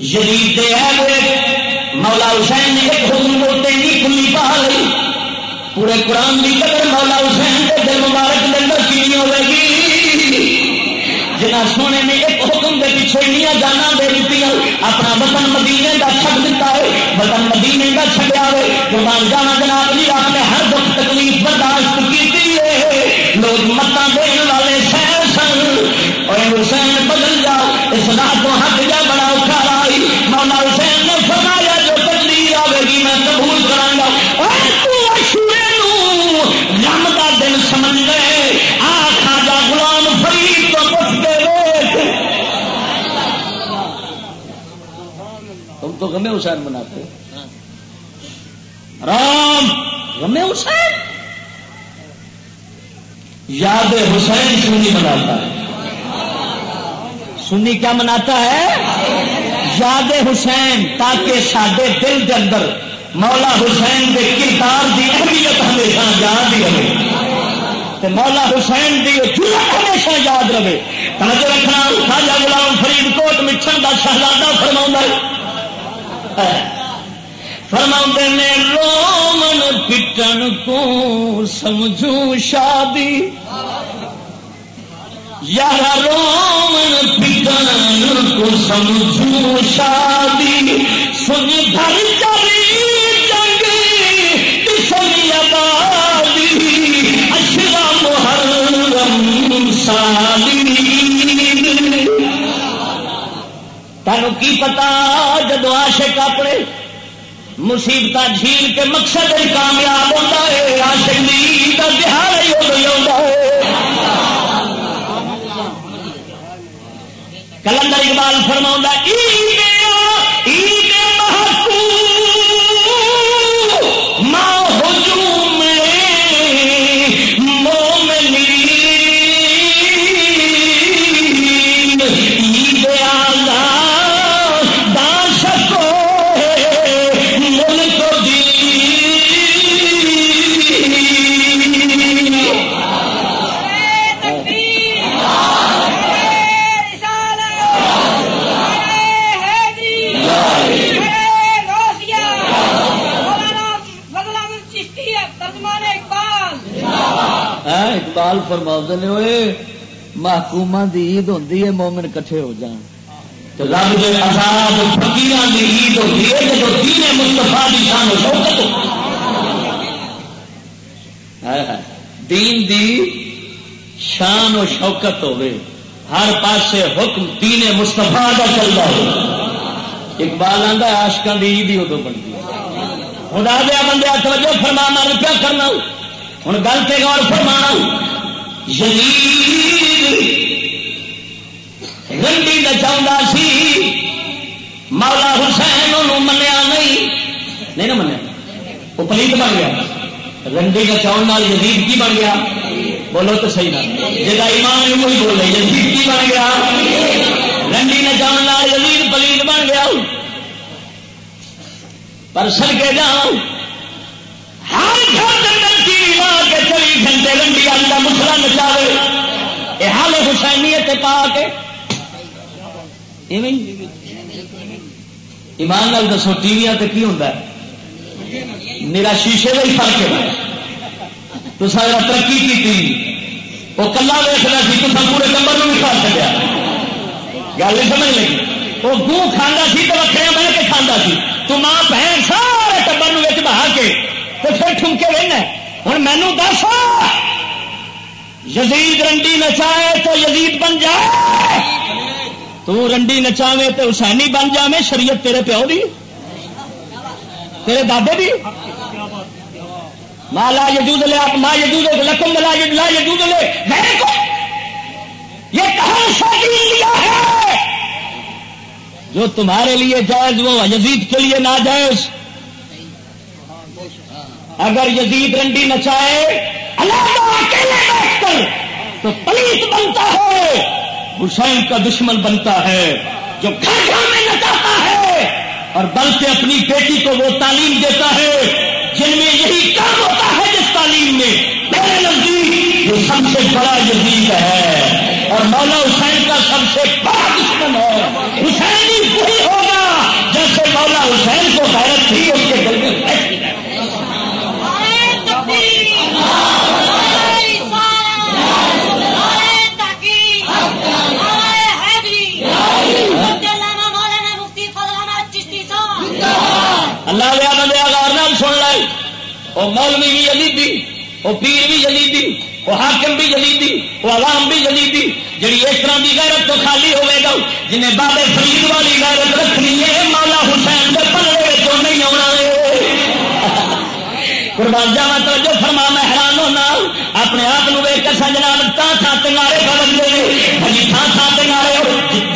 یزید ہے مولا حسین نے ایک حکم بولتے نہیں کھلی پا لی پورے قرآن کی قدر مولا حسین کے دل مبارک کے اندر کی ہوے گی؟ جنا سونے نے ایک حکم کے پیچھے نیا جانا دے دیتی اپنا وطن مدینے کا چھڈ دیتا ہے۔ وطن مدینے کا چھڈیا ہے۔ قربان جانا جناب جی آپ نے ہر دکھ تکلیف برداشت کی لوگ متا دین والے شہر سن، اور حسین بدل جاؤ اس رات کو غم حسین مناتے رام غم حسین؟ یاد حسین سنی مناتا ہے۔ سنی کیا مناتا ہے؟ یاد حسین، تاکہ سڈے دل کے اندر مولا حسین کے کردار کی اہمیت ہمیشہ یاد ہی رہے۔ مولا حسین کی ہمیشہ یاد رہے۔ توجہ رکھنا خاجا غلام فرید کوٹ مٹھن کا شہزادہ فرما فرما نے، رومن پٹن کو سمجھو شادی۔ یار رومن پٹن کو سمجھو شادی۔ سن گھر چلی جنگ سنی آبادی۔ اشرا محرم سالی۔ تمہوں کی پتا جدو عاشق اپنے مصیبت جھیل کے مقصد کامیاب ہوتا ہے، عاشق دی کا ہی ادو ہے۔ کلندر اقبال فرما فرما نے ہوئے محکوم کی عید ہوتی ہے، مومن کٹھے ہو جان۔ رب کے آزاد فکیر کی عید ہوتی ہے جب دین مستفا کی شان و شوقت دین دی شان و شوکت ہوے ہر پاسے حکم دین مستفا کا چلتا ہو۔ اقبال آدھا آشکان کی عید ہی ادو بنتی۔ خدا دیا بندے توجہ فرما من کرنا ہوں؟ گل سے غور فرمانا رنڈی نچا سی۔ مولا حسین انہوں منیا نہیں۔ نہیں نا منیا۔ وہ پلیت بن گیا۔ رنڈی نچاؤ یزید کی بن گیا۔ بولو تو صحیح نہ جا ایمان وہی بولے یزید کی بن گیا۔ رنڈی نچاؤ یزید پلیت بن گیا۔ پر سڑکے جاؤ۔ ہر گھر چوبیس گھنٹے آتا مسلا نچاوے یہ حال حسینیت پا کے ایمان لال دسو، ٹی وی کی ہوتا ہے؟ میرا شیشے کا ہی فرق ہے۔ تو سارا ترقی کی وہ کلا ویسنا سی تو پورے کمبر میں بھی کھا چکا گل نہیں سمجھ لگی؟ وہ گو کھانا سی تو وکرے بہ کے کھانا سی۔ تو ماں، بہن سارے ٹبر بہا کے تو پھر ٹھمکے رہنا ہوں مینو دس۔ یزید رنڈی نچائے تو یزید بن جائے۔ تو رنڈی نچاوے تو حسینی بن جائے شریعت تیرے پیو دی، تیرے دادے دی۔ مالا یجود لے آپ ماں یجود لکم لا لا یجود لے۔ میں کو۔ یہ کہاں سے لیا ہے؟ جو تمہارے لیے جائز وہ، یزید کے لیے ناجائز۔ اگر یزید رنڈی نچائے اکیلے بیٹھ کر تو پلیس بنتا ہے، حسین کا دشمن بنتا ہے، جو گھر گھر میں نچاتا ہے، اور بلکہ اپنی بیٹی کو وہ تعلیم دیتا ہے، جن میں یہی کام ہوتا ہے جس تعلیم میں۔ میرے نزدیک جو سب سے بڑا یزید ہے، اور مولا حسین کا سب سے بڑا دشمن ہے۔ حسین ہی وہی ہوگا جیسے مولا حسین کو غیرت تھی وہ مولوی بھی جلیدی وہ پیر بھی جلیدی وہ حاکم بھی جلیدی وہ عوام بھی جلیدی جی اس طرح کی غیرت تو خالی ہوئے گا، جنہیں بابے فرید والی غیرت رکھنی ہے مولا حسین کے پلے تو نہیں آنا قربان جاوا تو جو فرما، میں حیران ہونا، اپنے آپ کو ویک کر سجنا تھان تھان تنگارے بدل دے ہجی تھان تھان تنگارے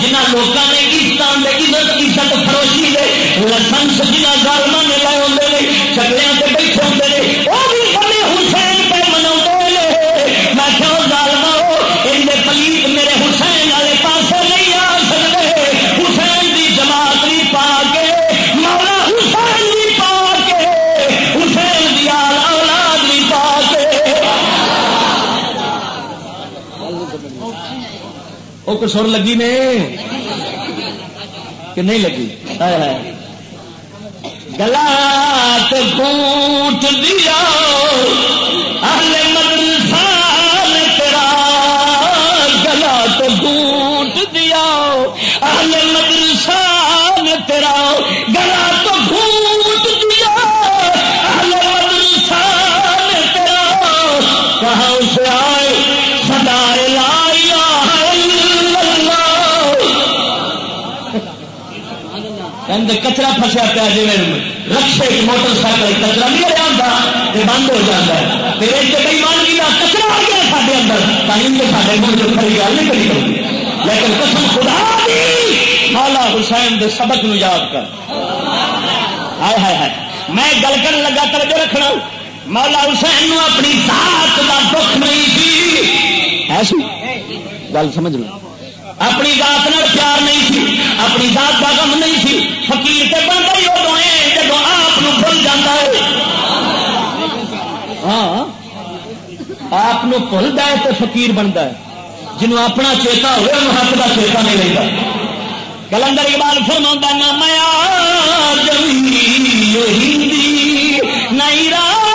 جنہ لوگوں نے عزت دے، عزت عزت فروشی دے لسنس جنہ ظالم نے لائے ہوتے کو سر لگی نے کہ نہیں لگی؟ گلا تو دیا اندر کچرا فسیا پیا جی رکشے موٹر سائیکل کچرا نہیں لیا آتا بند ہو جاتا ہے۔ پھر ایک کئی مانگی کا کچرا آ گیا سارے اندر۔ تعلیم کے سارے ملک جو کھڑی گل نہیں کری کرتی لیکن قسم خدا دی، مولا حسین دے سبق نو یاد کر۔ ہائے ہائے ہائے۔ میں گل کر لگا، توجہ رکھنا۔ مولا حسین نو اپنی ذات کا دکھ نہیں سی۔ ایسی گل سمجھ لو۔ اپنی ذات نال پیار نہیں سی۔ اپنی ذات کا غم نہیں سی فقیر سے بنتا ہی ادو ہے جب آپ بھول جاتا ہے۔ ہاں آپ بھول جائے تو فقیر بنتا ہے۔ جنہوں اپنا چیتا ہوئے، انہوں حق کا چیتا نہیں رہتا کلندر اقبال فرما نہ میا جمی نہیں راکیا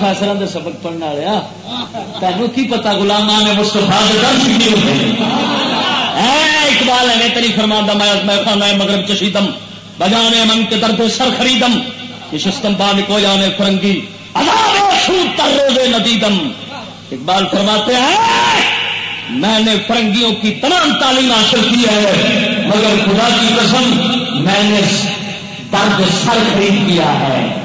فیصلہ دے سبق پڑھنے والے تینوں کی پتا گلاما نے مستفا اقبال ہے تری فرما میں خانہ مغرب چشیدم بجانے من کے درد سر خریدم شستم بان کو جانے فرنگی روزے ندیدم۔ اقبال فرماتے ہیں، میں نے فرنگیوں کی تمام تعلیم حاصل کی ہے، مگر خدا کی قسم، میں نے درد سر خرید کیا ہے۔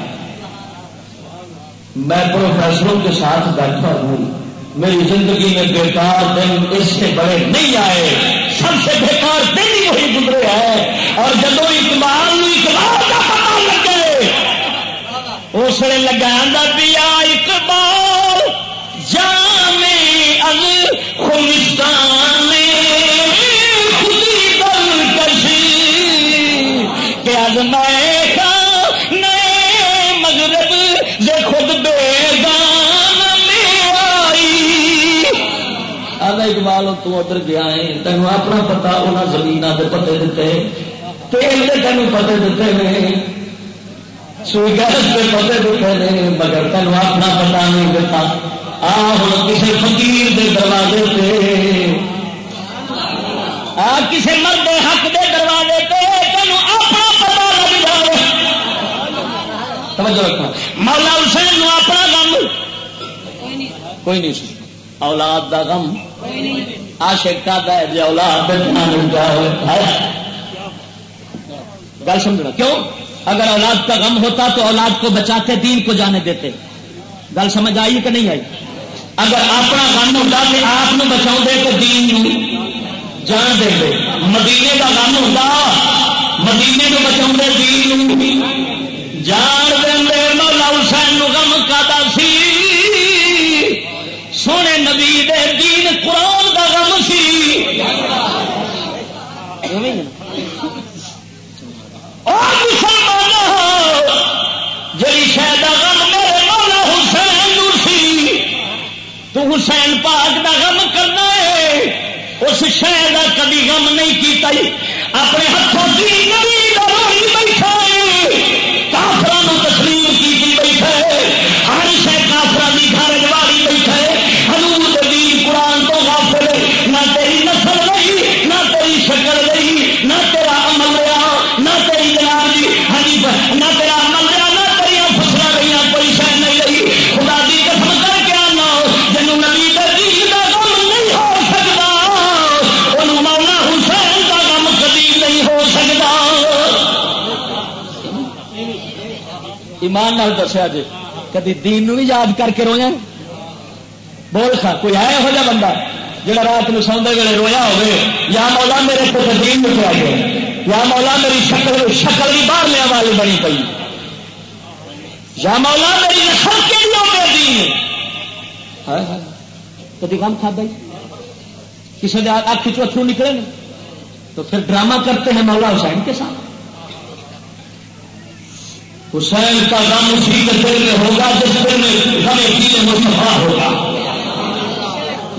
میں پروفیسروں کے ساتھ بیٹھا ہوں۔ میری زندگی میں بیکار دن اس سے بڑے نہیں آئے، سب سے بیکار دن ہی وہی گزرے ہیں۔ اور جب اقبال اقبال کا پتا لگے اس نے لگا دیا اقبال، جانے از خلستان تو ادھر گیا ہے تینوں اپنا پتا انہیں زمین کے پتے دیتے تیل کے تینوں پتے دیتے ہیں سوئی گیس کے پتے دکھے نے مگر تین اپنا پتا نہیں دیتا آ ہوں کسی فقیر دے دروازے پہ آ کسی مرد حق دے دروازے پہ تین اپنا پتا لگ جائے توجہ رکھنا مولا حسین اپنا غم۔ کوئی نہیں۔ اولاد دا غم۔ آشک کا جی اولاد گل سمجھنا۔ کیوں؟ اگر اولاد کا غم ہوتا تو اولاد کو بچاتے، دین کو جانے دیتے۔ گل سمجھ آئی کہ نہیں آئی؟ اگر اپنا غم ہوتا تو آپ بچاؤ دے تو دین جان دے مدینے کا غم ہوتا، مدینے کو بچاؤ دے دین جان دے۔ اپنے ایمان نال دسیا جی کدی دین نو بھی یاد کر کے رویا بول کھا، کوئی ہے یہو جہ بندہ جہاں رات میں سوندے ویلے رویا ہوئے؟ یا مولا میرے کو دین لکھا گیا۔ یا مولا میری شکل شکل بھی باہر لیا والی بنی پی یا مولا میری نسل کے لیے ہو دین کدی کام کھا گئی کسی نے آخ چوتھرو نکلے نا تو پھر ڈرامہ کرتے ہیں مولا حسین کے ساتھ۔ حسین کا غم اسی کے دل میں ہوگا جس دل میں غم کی مصطفیٰ ہوگا۔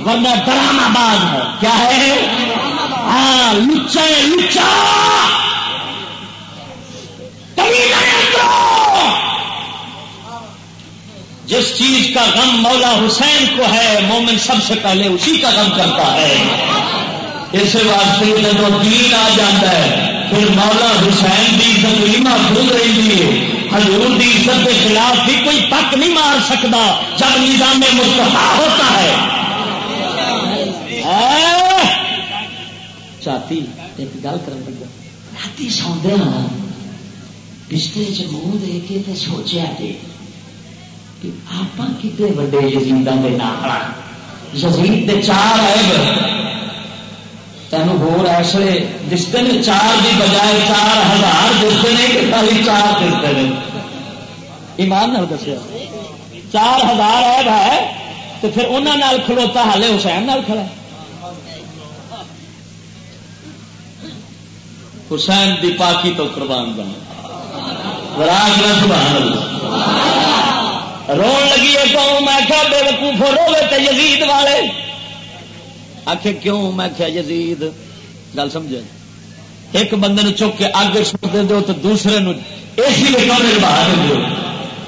ورنہ ڈرامہ باز ہے۔ کیا ہے؟ ہاں لچا! لچا جس چیز کا غم مولا حسین کو ہے، مومن سب سے پہلے اسی کا غم کرتا ہے۔ اس واسطے جب دین آ جاتا ہے۔ پھر مولا حسین کی عزت محفوظ رہی ہے۔ حضور کی عزت کے خلاف بھی کوئی پک نہیں مار سکتا جب نظام مستفا ہوتا ہے۔ ہاں؟ چاہتی ایک گل کر رات سوندے بستر چ منہ دے کے تے سوچیا جی کہ آپ کتنے وڈے یزیدان کے نام یزید دے چار ہے تینوں ہو ایسے دستے نے چار کی بجائے چار ہزار دستے ہیں کہ خالی چار دستے ہیں۔ ایمان نال دسیا۔ چار ہزار ایب ہے تو پھر انہوں کھلوتا ہالے حسین نال کھڑا۔ حسین دی پاکی تو قربان جانا راج سبحان رو لگی ہے کہ میں کیا بے وقوف روے تو یزید والے۔ آخ کیوں؟ میں کیا یزید، گل سمجھے؟ ایک بندے نے چک کے اگ چھوڑ دے دو تو دوسرے نو اسی کے باہر دے دو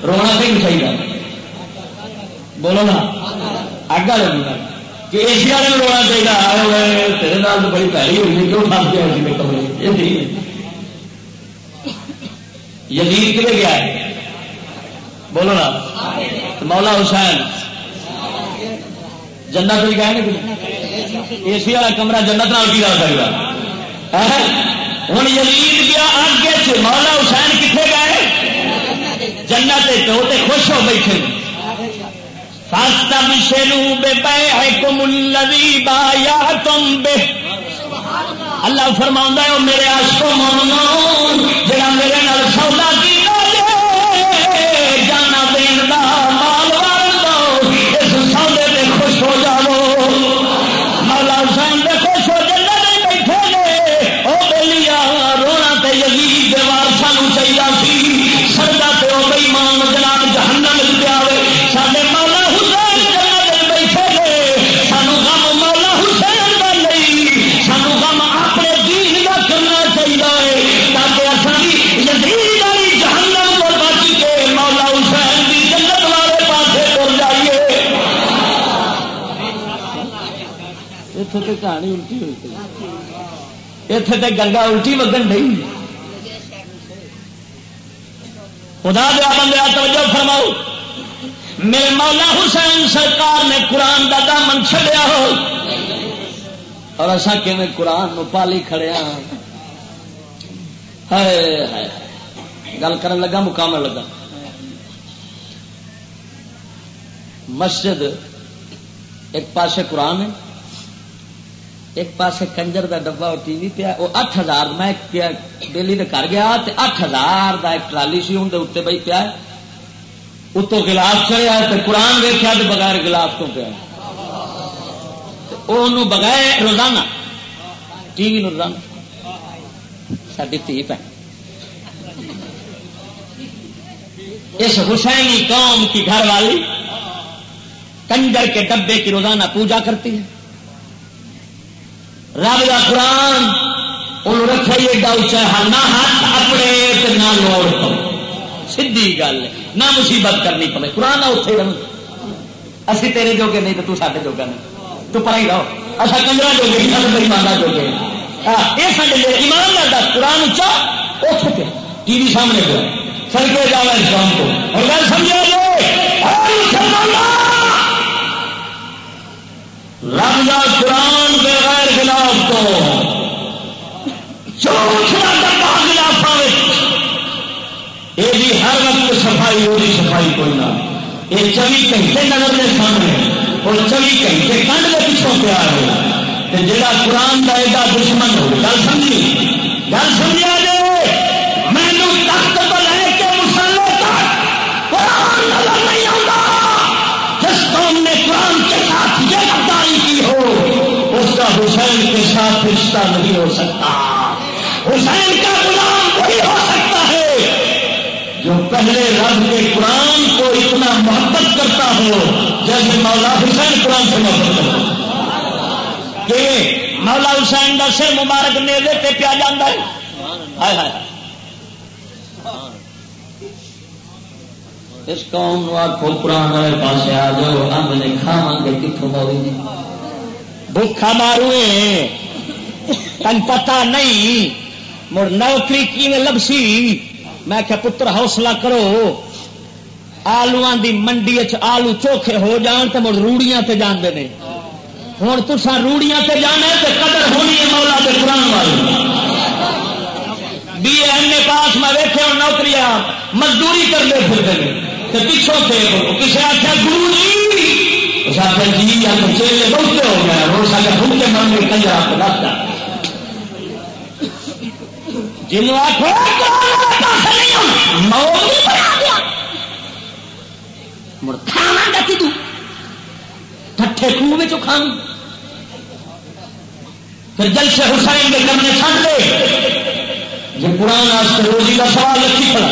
رونا تو نہیں چاہیے۔ بولو نا۔ اگ والے کہ اسی والے رونا چاہیے۔ تیرے نال تو بڑی پیاری ہوئی کیوں پھنس گیا اسی کے کمرے یزید کتنے گیا ہے؟ بولو نا۔ مولا حسین۔ جنت بھی گئے اے سی والا کمرہ جنت نال کی رہا سکتا ہوں یزید گیا آگے مولا حسین کتنے گئے؟ جنت تو خوش ہو بیٹھے۔ فاستا مشینو بے پے ہے کم با یا تم بے اللہ فرما میرے آشو مانو جڑا میرے نال سودا کی تو کہانی الٹی ہوئی اتنے تو گنگا الٹی وگن نہیں۔ خدا دیا بندے توجہ فرماؤ۔ میرے مولا حسین سرکار نے قرآن کا دامن چڑیا ہو۔ اور اصا کہ قرآن پالی کھڑیا ہاں۔ گل کر لگا، مقام لگا۔ مسجد ایک پاسے قرآن ہے۔ ایک پاسے کنجر دا ڈبا اور ٹی وی پیا، وہ اٹھ ہزار میں دلی دے کر گیا اٹھ ہزار کا ایک ٹرالی سی اندر اتنے بھائی پیا۔ اتو گلاف چڑھیا تو قرآن ویخیا تو بغیر گلاف تو پیا۔ وہ بغیر روزانہ ٹی وی روزانہ۔ ساری تھی پہ۔ اس حسینی قوم کی گھر والی کنجر کے ڈبے کی روزانہ پوجا کرتی ہے۔ رب کا قرآن ان رکھے ایڈا اچا نہ ہاتھ اپنے نہ لوڑ پو سی گل نہ مصیبت کرنی پڑے۔ قرآن اتنے رہو۔ اسی تیرے جوگے نہیں تو تے جوگا نہیں۔ تو پر ہی رہو۔ اچھا کنجرا جوگے سب میری مانا جوگے۔ ہاں، یہ سارے ایمان کا دس قرآن اچا اتنے پہ ٹی وی سامنے پہ۔ سڑکے جا اسلام کو۔ اور گل سمجھا ہاں، رب کا قرآن بغیر کو۔ چوکھا ڈبا یہ بھی ہر وقت صفائی ہو رہی صفائی کوئی نہ۔ یہ چوبی گھنٹے نظر کے سامنے۔ اور چوبی گھنٹے کنڈ کے پیچھوں پیار ہو جا قرآن کا ایڈا دشمن ہو، گل سمجھی؟ گل سمجھا جائے؟ کا حسین کے ساتھ رشتہ نہیں ہو سکتا۔ حسین کا غلام وہی ہو سکتا ہے جو پہلے رب کے قرآن کو اتنا محبت کرتا ہو، جیسے مولا حسین قرآن سے محبت کرتا کہ مولا حسین کا سر مبارک نیلے پہ پیا جانا ہے۔ اس قوم آخو قرآن والے پاس آ جاؤ، ہم نے کھاوا گے کتوں موری بھوکھا مارو تن پتا نہیں۔ مڑ نوکری کی لبسی۔ میں کہ پتر، حوصلہ کرو۔ آلو دی منڈی آلو چوکھے ہو جان تو مڑ روڑیاں تے جانے نے۔ ہوں تسا روڑیاں تے جانا تو قدر ہونی ہے مولا دے قرآن والی بی اے ایم اے پاس میں ویٹے ہوں نوکری مزدوری کرتے پھرتے ہیں پچھوں سے کسی آخیا گرو جی! اس آخر جی یا چیلے بہتے ہو گیا وہ سارے بھوکے من میں کنجا آپ کو جنوں کھانا گا کتوں ٹھے خوہ میں کھان پھر جل سے حسین کے کرنے چھٹ دے جو پرانا روزی کا سوال رکھی پڑا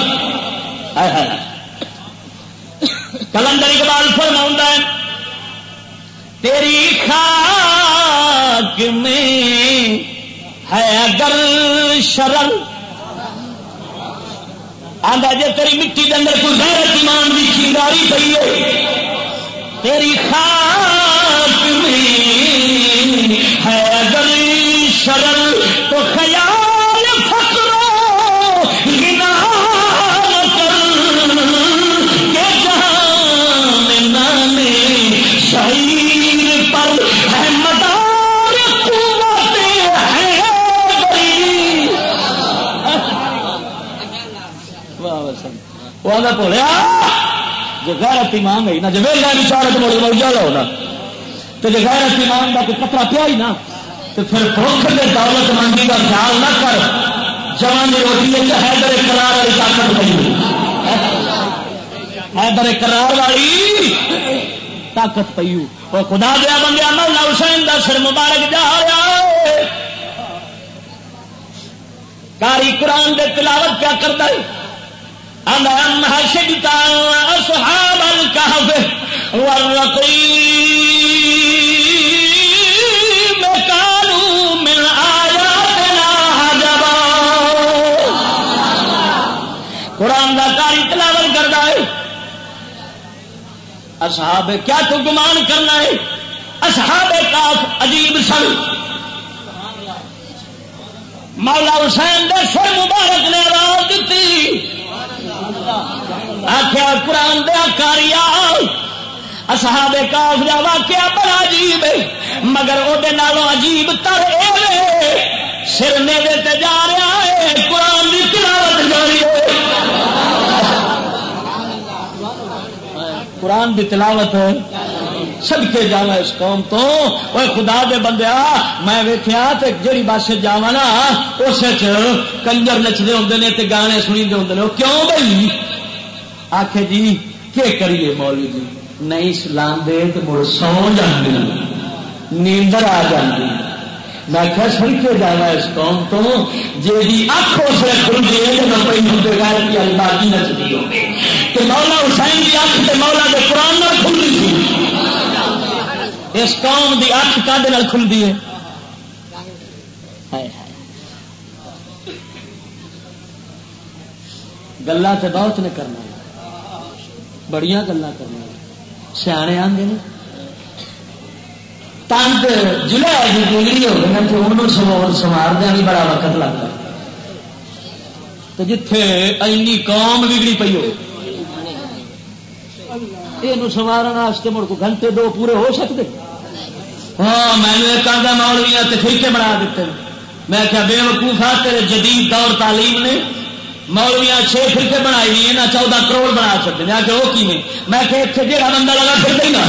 کلندر اقبال فرما ہے تیری خاک میں ہے اگر شرل آدھا جی تیری مٹی کے اندر کوئی غیرت ایمان کی چنگاری پی ہے۔ تیری خاک میں ہے اگر شرل تو خیال وہ بولیا جو غیرت ایمان ہے نا جب ویلا بچارے تو مڑ جالا ہونا تو جو غیرت ایمان کا کوئی کپڑا پیا ہی نا، تو پھر بخ کے دولت مندی کا خیال نہ کر۔ جوان روٹی ہے حیدر کرار والی طاقت پی حیدر کرار والی طاقت پی وہ خدا دیا بندے عمل حسین کا سر مبارک جا رہا کاری قرآن دے تلاوت کیا کرتا ہے؟ ألم حسبت أن أصحاب الكهف والرقيم كانوا من آياتنا عجبا قرآن کا کاری تلاوت کرتا ہے۔ اصحاب کیا تو گمان کرنا ہے؟ اصحاب کاف عجیب سن۔ مولا حسین دے سر مبارک نے آواز دیتی۔ آخیا، قرآن دیا کاریا اصحاب کاف کا واقعہ بڑا عجیب ہے، مگر وہ عجیب تر سر میرے جا رہا ہے، قرآن کی تلاوت جاری ہے۔ قرآن کی تلاوت سد کے جا اس قوم تو۔ وہ خدا دے بندے میں ویکیا جہی بس جا نا اس کنجر نچتے ہوں نے گانے سنی دے ہوں کیوں بھائی آخ جی کہ کریے مولوی جی؟ نہیں سلام دے تو مڑ سو جانے نیندر آ جاتی میں کیا سن کے جانا اس قوم تو جی اک اس لیے کھلتی ہے جب پہ ہوں غیر کی البادی نچتی ہوگی کہ مولا حسین کی اک سے مولا کے قرآن نہ کھلتی اس قوم کی اک کد کھلتی ہے۔ گلا تو بہت نے کرنا بڑی گلا کرنا سیانے آتے ہیں تنگ کی گلی ہو گئی تو انہوں سمور سوار دیا بھی بڑا وقت لگتا۔ تو جتھے اینی قوم بگڑی پی ہو۔ یہ مڑ کو گھنٹے دو پورے ہو سکتے۔ ہاں میں نے کہا مولویا تو فرقے بنا دیتے میں کیا بے وقوفا تیرے جدید دور تعلیم نے مولویا چھ فرقے بنائی نہیں نہ چودہ کروڑ بنا سکتے میں کہ وہ کی میں کہ اتنے جہاں بندہ لگا پھر نہیں نا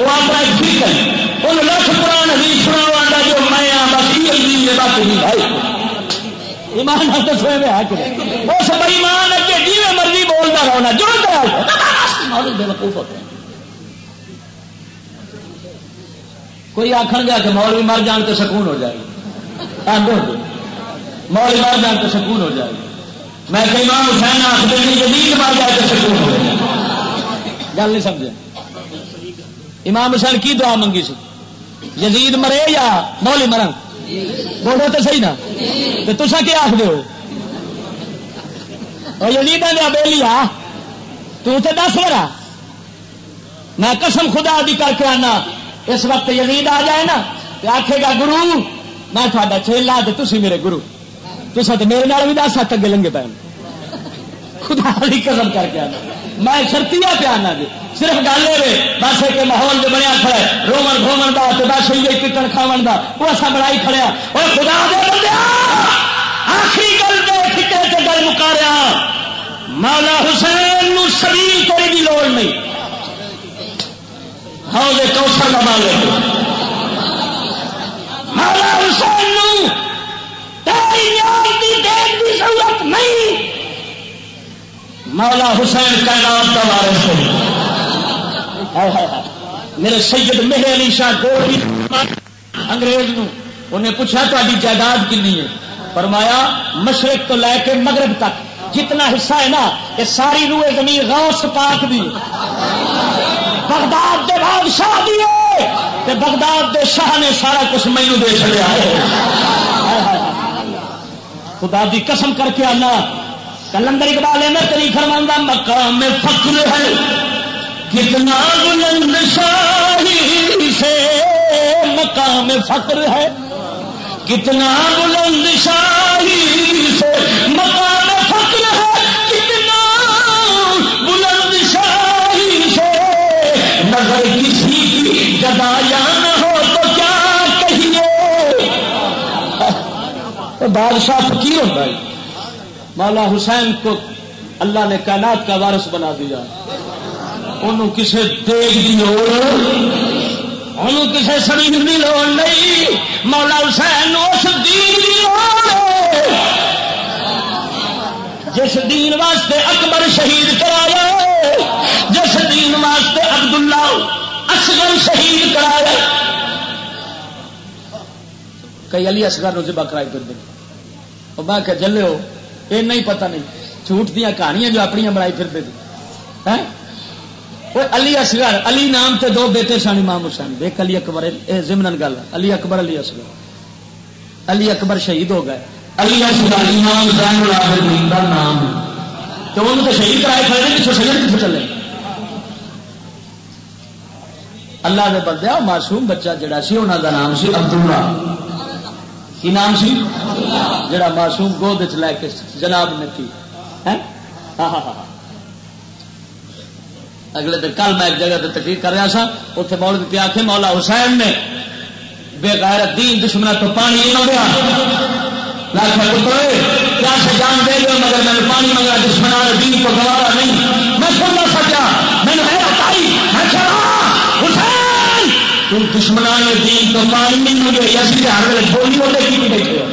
وہ اپنا ایک فرق ہے۔ ان لکھ قرآن حدیث سنا والا جو میں آ بس یہ بات نہیں بھائی ایمان تو سوئے میں آ کے اس بےمان اگے جی مرضی بولتا رہنا جو بےوقوف ہوتے ہیں۔ کوئی آخر گیا کہ مولوی مر جان تو سکون ہو جائے مولوی مر جان تو سکون ہو جائے میں کہ امام حسین آخر جدید مر جائے تو سکون ہو جائے گل نہیں سمجھے۔ امام حسین کی دعا منگی سی؟ یزید مرے یا مولی مرن؟ بولو تو صحیح نا۔ تو تصا کیا آخر ہو؟ اور یزید دیا بہلی آ، تو دس مرا میں قسم خدا دی کر کے آنا۔ اس وقت یزید آ جائے نا آخے گا، گرو، میں تھوڑا چیلا تو تھی میرے گرو. تصا تو میرے نال بھی دس ہاتھ اگے لنگے پے خدا دی قسم کر کے آنا۔ میں شرطیا پہ آنا جی۔ صرف گل یہ بس ایک ماحول جو بنیا کھڑا ہے۔ رومن گھومن کا بس یہ کٹن کھاو کا وہ اصا بڑائی کھڑیا ہاں۔ اور خدا دے بندے آخری گل دے کھٹے سے گل مکاریا۔ مولا حسین نو سبیل کوئی بھی لوڑ نہیں۔ ہاں دے کوسر کا مالک مولا حسین نو تیری یار کی دیکھ کی ضرورت نہیں۔ مولا حسین کا نام کا وارث ہے۔ میرے سید مہر علی شاہ گول انگریز نو، انہیں پوچھا تاری جائیداد کنی ہے؟ فرمایا، مشرق تو لے کے مغرب تک جتنا حصہ ہے نا، یہ ساری روئے زمین غوث پاک بھی بغداد دے بادشاہ دیے بغداد دے شاہ نے سارا کچھ مینو دے چلے خدا دی قسم کر کے آنا، کلندر اقبال میں تری فرماندہ، مقام فخر ہے کتنا بلند شاہی سے مقام فخر ہے۔ کتنا بلند شاہی سے مقام نظر کسی کی گدایا نہ ہو تو کیا کہیے؟ بادشاہ فقیر ہوتا ہے۔ مولا حسین کو اللہ نے کائنات کا وارث بنا دیا۔ انہوں کسے دیگ کی لوڑ انہوں کسے شریر کی لوڑ نہیں۔ مولا حسین اس دین لوڑ جس دین واسطے اکبر شہید کرایا۔ جس دین واسطے عبداللہ اصغر شہید کرایا. کئی علی اصغر نو ذبح کرائی پھر دیں اور میں کہ جلے ہو، یہ نہیں پتہ نہیں. جھوٹ دیا کہانیاں جو اپنی بنائی پھر پھرتے تھے علی اصغر علی نام تے دو بیٹے سن، امام حسین. ایک علی اکبر، اے زمن گل، علی اکبر، علی اصغر علی اکبر شہید ہو گئے. علی اصغر امام زین العابدین کا نام ہے. تو انہوں تو شہید کرائے کھڑے پیچھے سجن کتنے چلے اللہ نے بندہ معصوم بچہ جڑا سی انہوں کا نام سی عبداللہ۔ کی نام سی؟ جڑا معصوم گود چ لے کے جناب نے کی۔ ہاں ہاں ہاں اگلے دن کل میں ایک جگہ پہ تقریر کر رہا سا اتنے مول پہ آخے مولا حسین نے بے غیرت دین دشمن تو پانی نہ کیا سے جان دے مگر میں نے پانی منگا دین کو گوارا نہیں۔ میں سکیا میں نے حسین! تم دین تو پانی نہیں ایسی ہر بولی ہوتے کی بیٹھے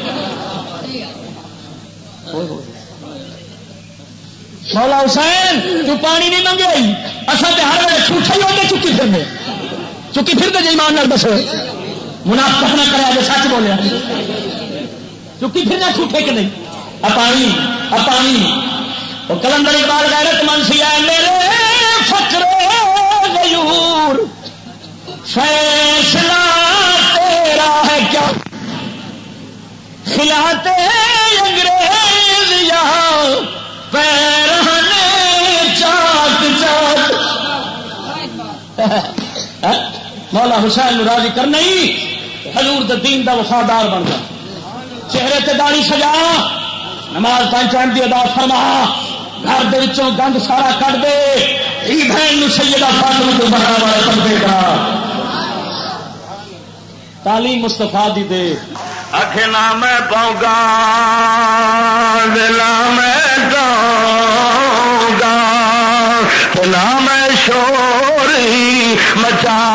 مولا حسین، تو پانی نہیں منگے۔ اصل تو ہر ویلے جھوٹے ہی ہوتے چکی پھر چکی پھر تو جی مان نال دسو منافق نہ کرے جو سچ بولیا چکی پھر نہ جھوٹے کہ نہیں؟ اپانی اپانی وہ کلندر اقبال غیرت من سی ہے، میرے فکر غیور۔ فیصلہ تیرا ہے کیا؟ کھلاتے انگریز یہاں ہاں؟ مولا حسین راضی کر نہیں حضور دین دا وفادار بن گیا چہرے تے داڑی سجا۔ نماز پہنچان دی ادا فرما۔ گھر دے وچوں گند سارا کٹ دے۔ ای بہن نو سیدہ فاطمہ کو بڑا والے کر دے گا۔ تعلیم مصطفیٰ دی دے۔ اکھنا میں پاؤں گا دلا میں دوں گا میں شوری، مچا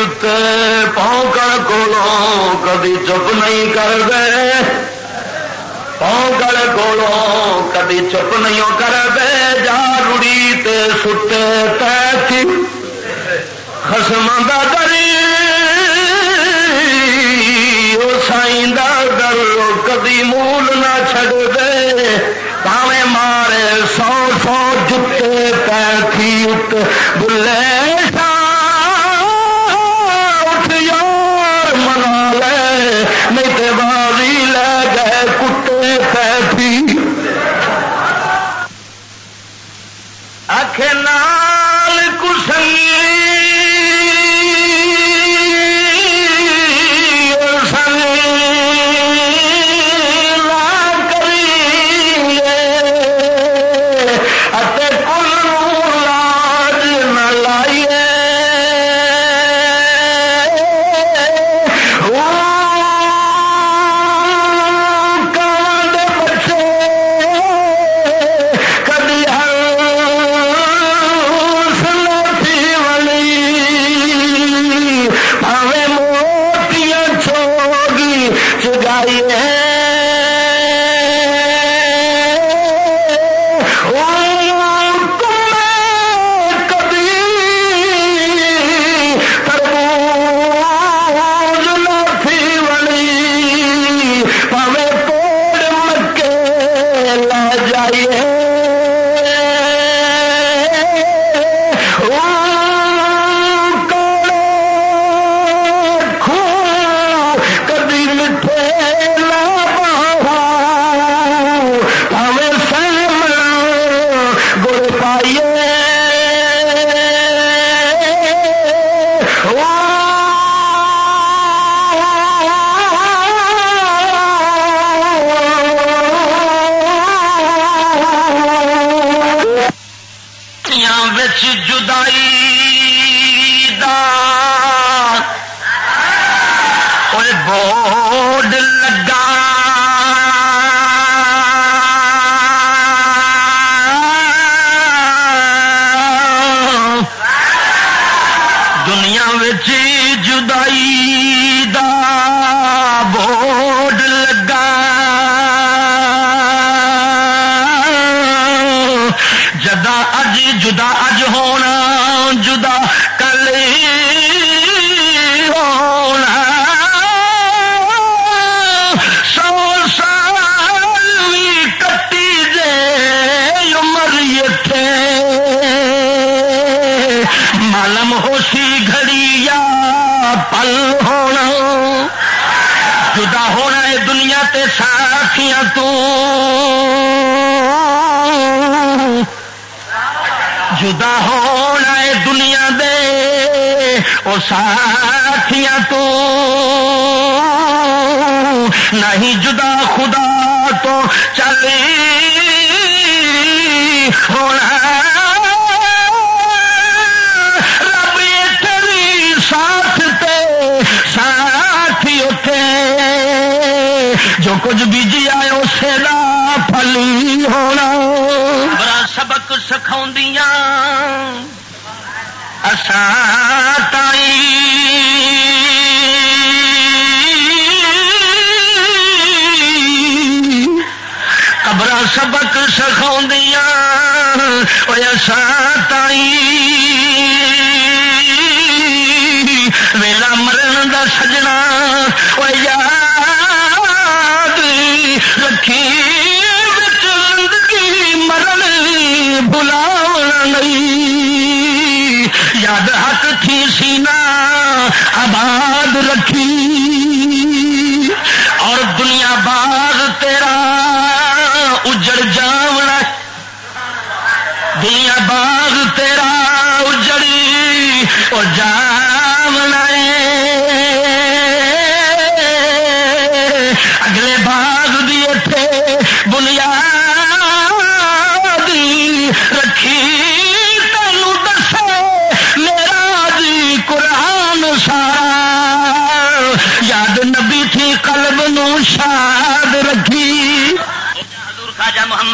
پونکڑ کولوں کدی چپ نہیں کر دے پونکڑ کولوں کدی چپ نہیں کر دے جا روڑی تے ستے تی خسم دا جدائی نہیں جدا خدا تو چلی ہونا۔ جو کچھ بیجی آئے اسے دا پھلی ہونا۔ بڑا سبق سکھاؤں اساں سکھاؤنیا ویلا مرن دا سجنا۔ وہ یاد رکھی مرن بلاونا یاد حق سینا، آباد رکھی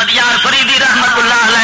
اختیار فریدی رحمت اللہ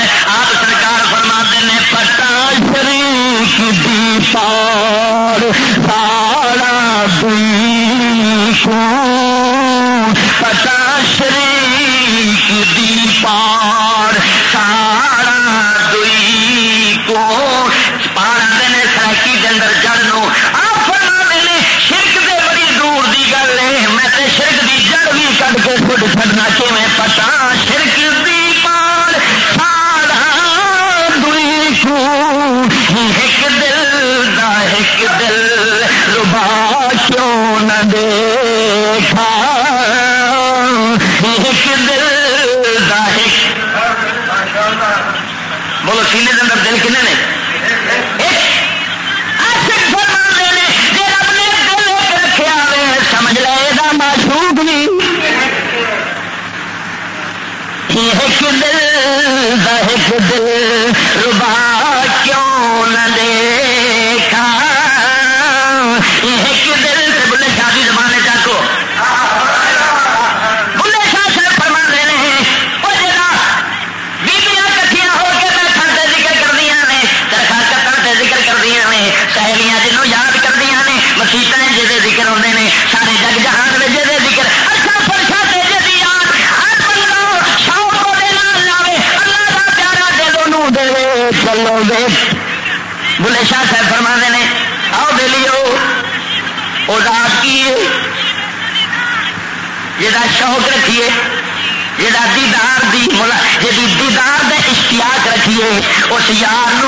اس یار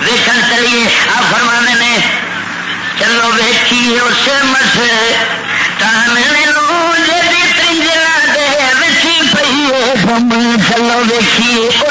ویچن چلیے۔ آپ فرمانے نے، چلو ویچی اس مس تین دے وچی پی چلو ویچیے